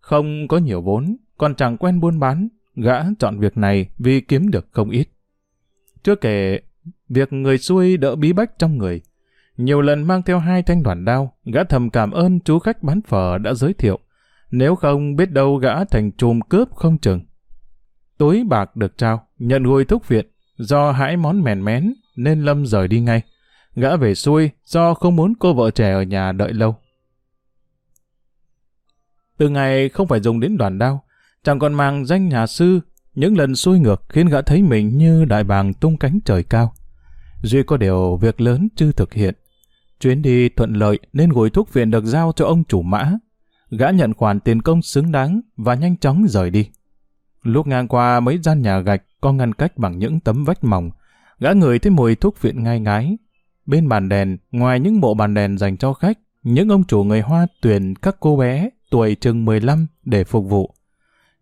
Không có nhiều vốn, còn chẳng quen buôn bán, gã chọn việc này vì kiếm được không ít. Chưa kể, việc người xuôi đỡ bí bách trong người. Nhiều lần mang theo hai thanh đoàn đao, gã thầm cảm ơn chú khách bán phở đã giới thiệu. Nếu không biết đâu gã thành trùm cướp không chừng. Túi bạc được trao, nhận gùi thuốc viện, do hãi món mèn mén nên Lâm rời đi ngay. Gã về xuôi do không muốn cô vợ trẻ ở nhà đợi lâu. Từ ngày không phải dùng đến đoàn đao, chẳng còn mang danh nhà sư, những lần xuôi ngược khiến gã thấy mình như đại bàng tung cánh trời cao. Duy có điều việc lớn chưa thực hiện. Chuyến đi thuận lợi nên gối thuốc viện được giao cho ông chủ mã. Gã nhận khoản tiền công xứng đáng và nhanh chóng rời đi. Lúc ngang qua mấy gian nhà gạch có ngăn cách bằng những tấm vách mỏng, gã người thấy mùi thuốc viện ngai ngái. Bên bàn đèn, ngoài những bộ bàn đèn dành cho khách, những ông chủ người Hoa tuyển các cô bé tuổi chừng 15 để phục vụ.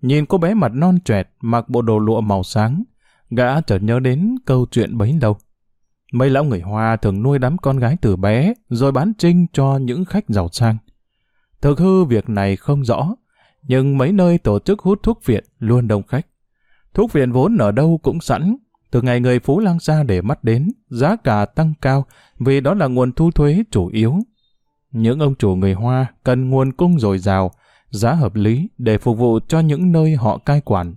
Nhìn cô bé mặt non trẻ mặc bộ đồ lụa màu sáng, gã chợt nhớ đến câu chuyện bấy lâu. Mấy lão người Hoa thường nuôi đám con gái từ bé rồi bán trinh cho những khách giàu sang. Thực hư việc này không rõ, nhưng mấy nơi tổ chức hút thuốc viện luôn đông khách. Thuốc viện vốn ở đâu cũng sẵn, từ ngày người Phú Lang xa để mắt đến, giá cả tăng cao vì đó là nguồn thu thuế chủ yếu. Những ông chủ người Hoa cần nguồn cung dồi dào, giá hợp lý để phục vụ cho những nơi họ cai quản.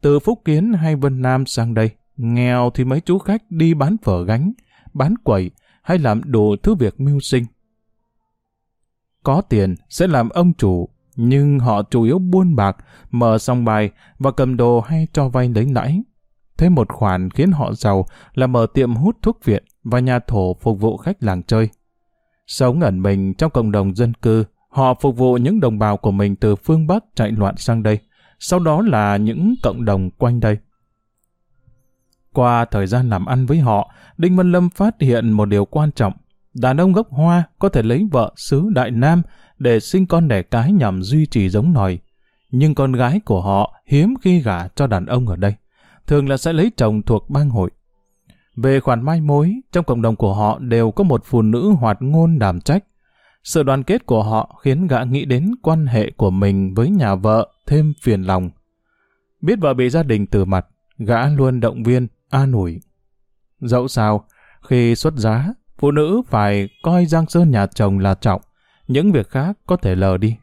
Từ Phúc Kiến hay Vân Nam sang đây, nghèo thì mấy chú khách đi bán phở gánh, bán quẩy hay làm đủ thứ việc mưu sinh. Có tiền sẽ làm ông chủ, nhưng họ chủ yếu buôn bạc, mở song bài và cầm đồ hay cho vay lấy lãi. Thế một khoản khiến họ giàu là mở tiệm hút thuốc viện và nhà thổ phục vụ khách làng chơi. Sống ẩn mình trong cộng đồng dân cư, họ phục vụ những đồng bào của mình từ phương Bắc chạy loạn sang đây, sau đó là những cộng đồng quanh đây. Qua thời gian làm ăn với họ, Đinh Văn Lâm phát hiện một điều quan trọng. Đàn ông gốc Hoa có thể lấy vợ xứ Đại Nam để sinh con đẻ cái nhằm duy trì giống nòi. Nhưng con gái của họ hiếm khi gả cho đàn ông ở đây. Thường là sẽ lấy chồng thuộc bang hội. Về khoản mai mối, trong cộng đồng của họ đều có một phụ nữ hoạt ngôn đảm trách. Sự đoàn kết của họ khiến gã nghĩ đến quan hệ của mình với nhà vợ thêm phiền lòng. Biết vợ bị gia đình từ mặt, gã luôn động viên, an ủi. Dẫu sao, khi xuất giá, phụ nữ phải coi Giang Sơn nhà chồng là trọng, những việc khác có thể lờ đi.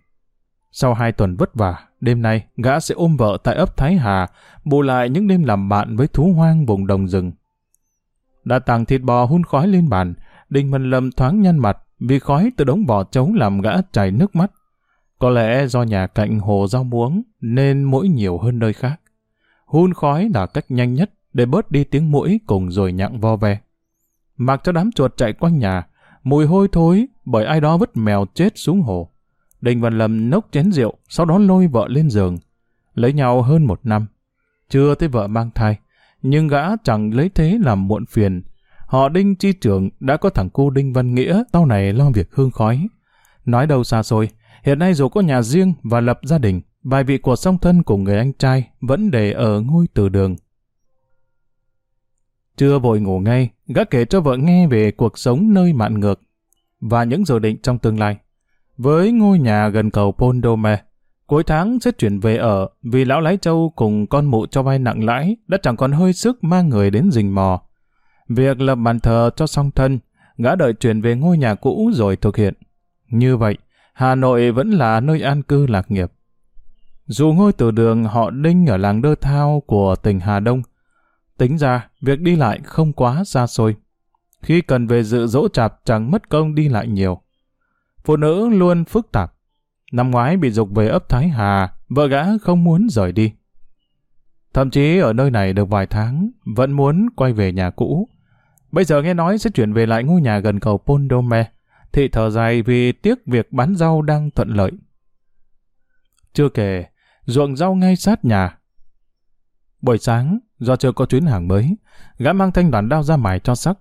Sau hai tuần vất vả, đêm nay gã sẽ ôm vợ tại ấp Thái Hà, bù lại những đêm làm bạn với thú hoang vùng đồng rừng. Đã tàng thịt bò hun khói lên bàn, Đinh Văn Lâm thoáng nhăn mặt vì khói từ đống bò trống làm gã chảy nước mắt. Có lẽ do nhà cạnh hồ rau muống nên mũi nhiều hơn nơi khác. Hun khói là cách nhanh nhất để bớt đi tiếng mũi cùng rồi nhặng vo ve. Mặc cho đám chuột chạy quanh nhà, mùi hôi thối bởi ai đó vứt mèo chết xuống hồ. Đinh Văn Lâm nốc chén rượu, sau đó lôi vợ lên giường. Lấy nhau hơn một năm. Chưa thấy vợ mang thai, nhưng gã chẳng lấy thế làm muộn phiền. Họ Đinh chi trưởng đã có thằng cô Đinh Văn Nghĩa tao này lo việc hương khói. Nói đâu xa xôi, hiện nay dù có nhà riêng và lập gia đình, vài vị của song thân của người anh trai vẫn để ở ngôi từ đường. Chưa vội ngủ ngay, gã kể cho vợ nghe về cuộc sống nơi mạn ngược và những dự định trong tương lai. Với ngôi nhà gần cầu Pondome, cuối tháng sẽ chuyển về ở vì lão lái châu cùng con mụ cho vay nặng lãi đã chẳng còn hơi sức mang người đến rình mò. Việc lập bàn thờ cho song thân, gã đợi chuyển về ngôi nhà cũ rồi thực hiện. Như vậy, Hà Nội vẫn là nơi an cư lạc nghiệp. Dù ngôi từ đường họ Đinh ở làng Đơ Thao của tỉnh Hà Đông, tính ra việc đi lại không quá xa xôi. Khi cần về dự dỗ chạp chẳng mất công đi lại nhiều. Phụ nữ luôn phức tạp. Năm ngoái bị dục về ấp Thái Hà, vợ gã không muốn rời đi. Thậm chí ở nơi này được vài tháng, vẫn muốn quay về nhà cũ. Bây giờ nghe nói sẽ chuyển về lại ngôi nhà gần cầu Pondome, thị thở dài vì tiếc việc bán rau đang thuận lợi. Chưa kể, ruộng rau ngay sát nhà. Buổi sáng, do chưa có chuyến hàng mới, gã mang thanh đoàn đao ra mài cho sắc.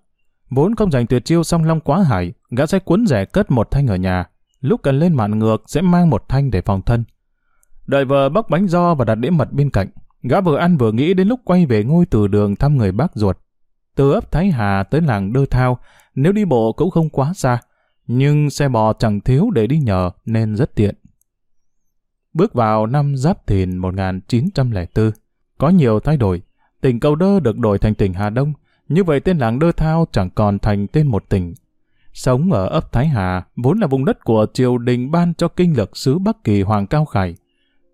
Vốn không dành tuyệt chiêu song long quá hải, gã sẽ cuốn rẻ cất một thanh ở nhà. Lúc cần lên mạn ngược sẽ mang một thanh để phòng thân. Đợi vợ bóc bánh do và đặt đĩa mật bên cạnh. Gã vừa ăn vừa nghĩ đến lúc quay về ngôi từ đường thăm người bác ruột. Từ ấp Thái Hà tới làng Đơ Thao, nếu đi bộ cũng không quá xa. Nhưng xe bò chẳng thiếu để đi nhờ nên rất tiện. Bước vào năm Giáp Thìn 1904, có nhiều thay đổi. tỉnh Cầu Đơ được đổi thành tỉnh Hà Đông, như vậy tên làng Đơ Thao chẳng còn thành tên một tỉnh. Sống ở ấp Thái Hà, vốn là vùng đất của triều đình ban cho kinh lực sứ Bắc Kỳ Hoàng Cao Khải.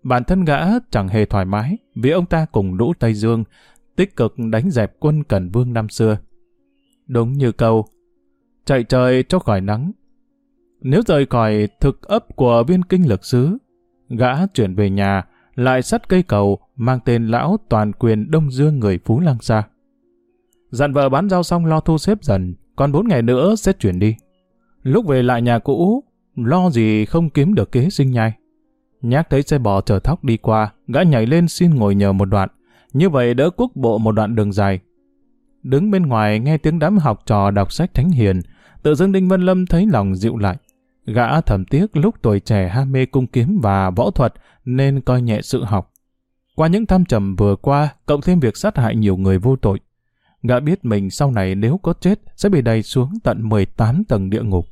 Bản thân gã chẳng hề thoải mái vì ông ta cùng lũ Tây Dương tích cực đánh dẹp quân Cần Vương năm xưa. Đúng như câu, chạy trời cho khỏi nắng. Nếu rời khỏi thực ấp của viên kinh lực sứ, gã chuyển về nhà, lại sắt cây cầu mang tên lão toàn quyền Đông Dương người Phú lăng Sa. Dặn vợ bán rau xong lo thu xếp dần, còn bốn ngày nữa sẽ chuyển đi. Lúc về lại nhà cũ, lo gì không kiếm được kế sinh nhai. Nhắc thấy xe bò chở thóc đi qua, gã nhảy lên xin ngồi nhờ một đoạn, như vậy đỡ quốc bộ một đoạn đường dài. Đứng bên ngoài nghe tiếng đám học trò đọc sách thánh hiền, tự dưng Đinh Vân Lâm thấy lòng dịu lại. Gã thầm tiếc lúc tuổi trẻ ham mê cung kiếm và võ thuật nên coi nhẹ sự học. Qua những thăm trầm vừa qua, cộng thêm việc sát hại nhiều người vô tội, gã biết mình sau này nếu có chết sẽ bị đầy xuống tận 18 tầng địa ngục.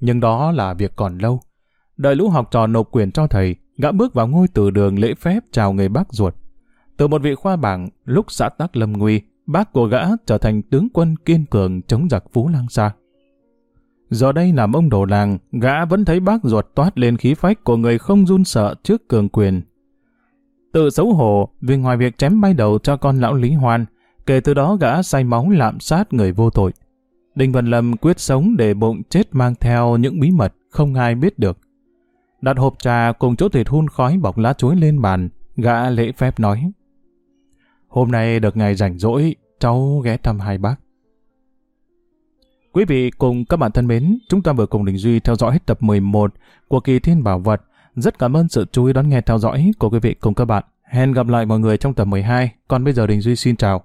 Nhưng đó là việc còn lâu. Đợi lũ học trò nộp quyền cho thầy, gã bước vào ngôi từ đường lễ phép chào người bác ruột. Từ một vị khoa bảng, lúc xã tắc lâm nguy, bác của gã trở thành tướng quân kiên cường chống giặc Phú Lang Sa. Giờ đây làm ông đồ làng, gã vẫn thấy bác ruột toát lên khí phách của người không run sợ trước cường quyền. Tự xấu hổ vì ngoài việc chém bay đầu cho con lão Lý Hoan, kể từ đó gã say máu lạm sát người vô tội. Đinh Văn Lâm quyết sống để bụng chết mang theo những bí mật không ai biết được. Đặt hộp trà cùng chỗ thịt hun khói bọc lá chuối lên bàn, gã lễ phép nói. Hôm nay được ngày rảnh rỗi, cháu ghé thăm hai bác. Quý vị cùng các bạn thân mến, chúng ta vừa cùng Đình Duy theo dõi hết tập 11 của kỳ Thiên Bảo Vật. Rất cảm ơn sự chú ý đón nghe theo dõi của quý vị cùng các bạn. Hẹn gặp lại mọi người trong tập 12. Còn bây giờ Đình Duy xin chào.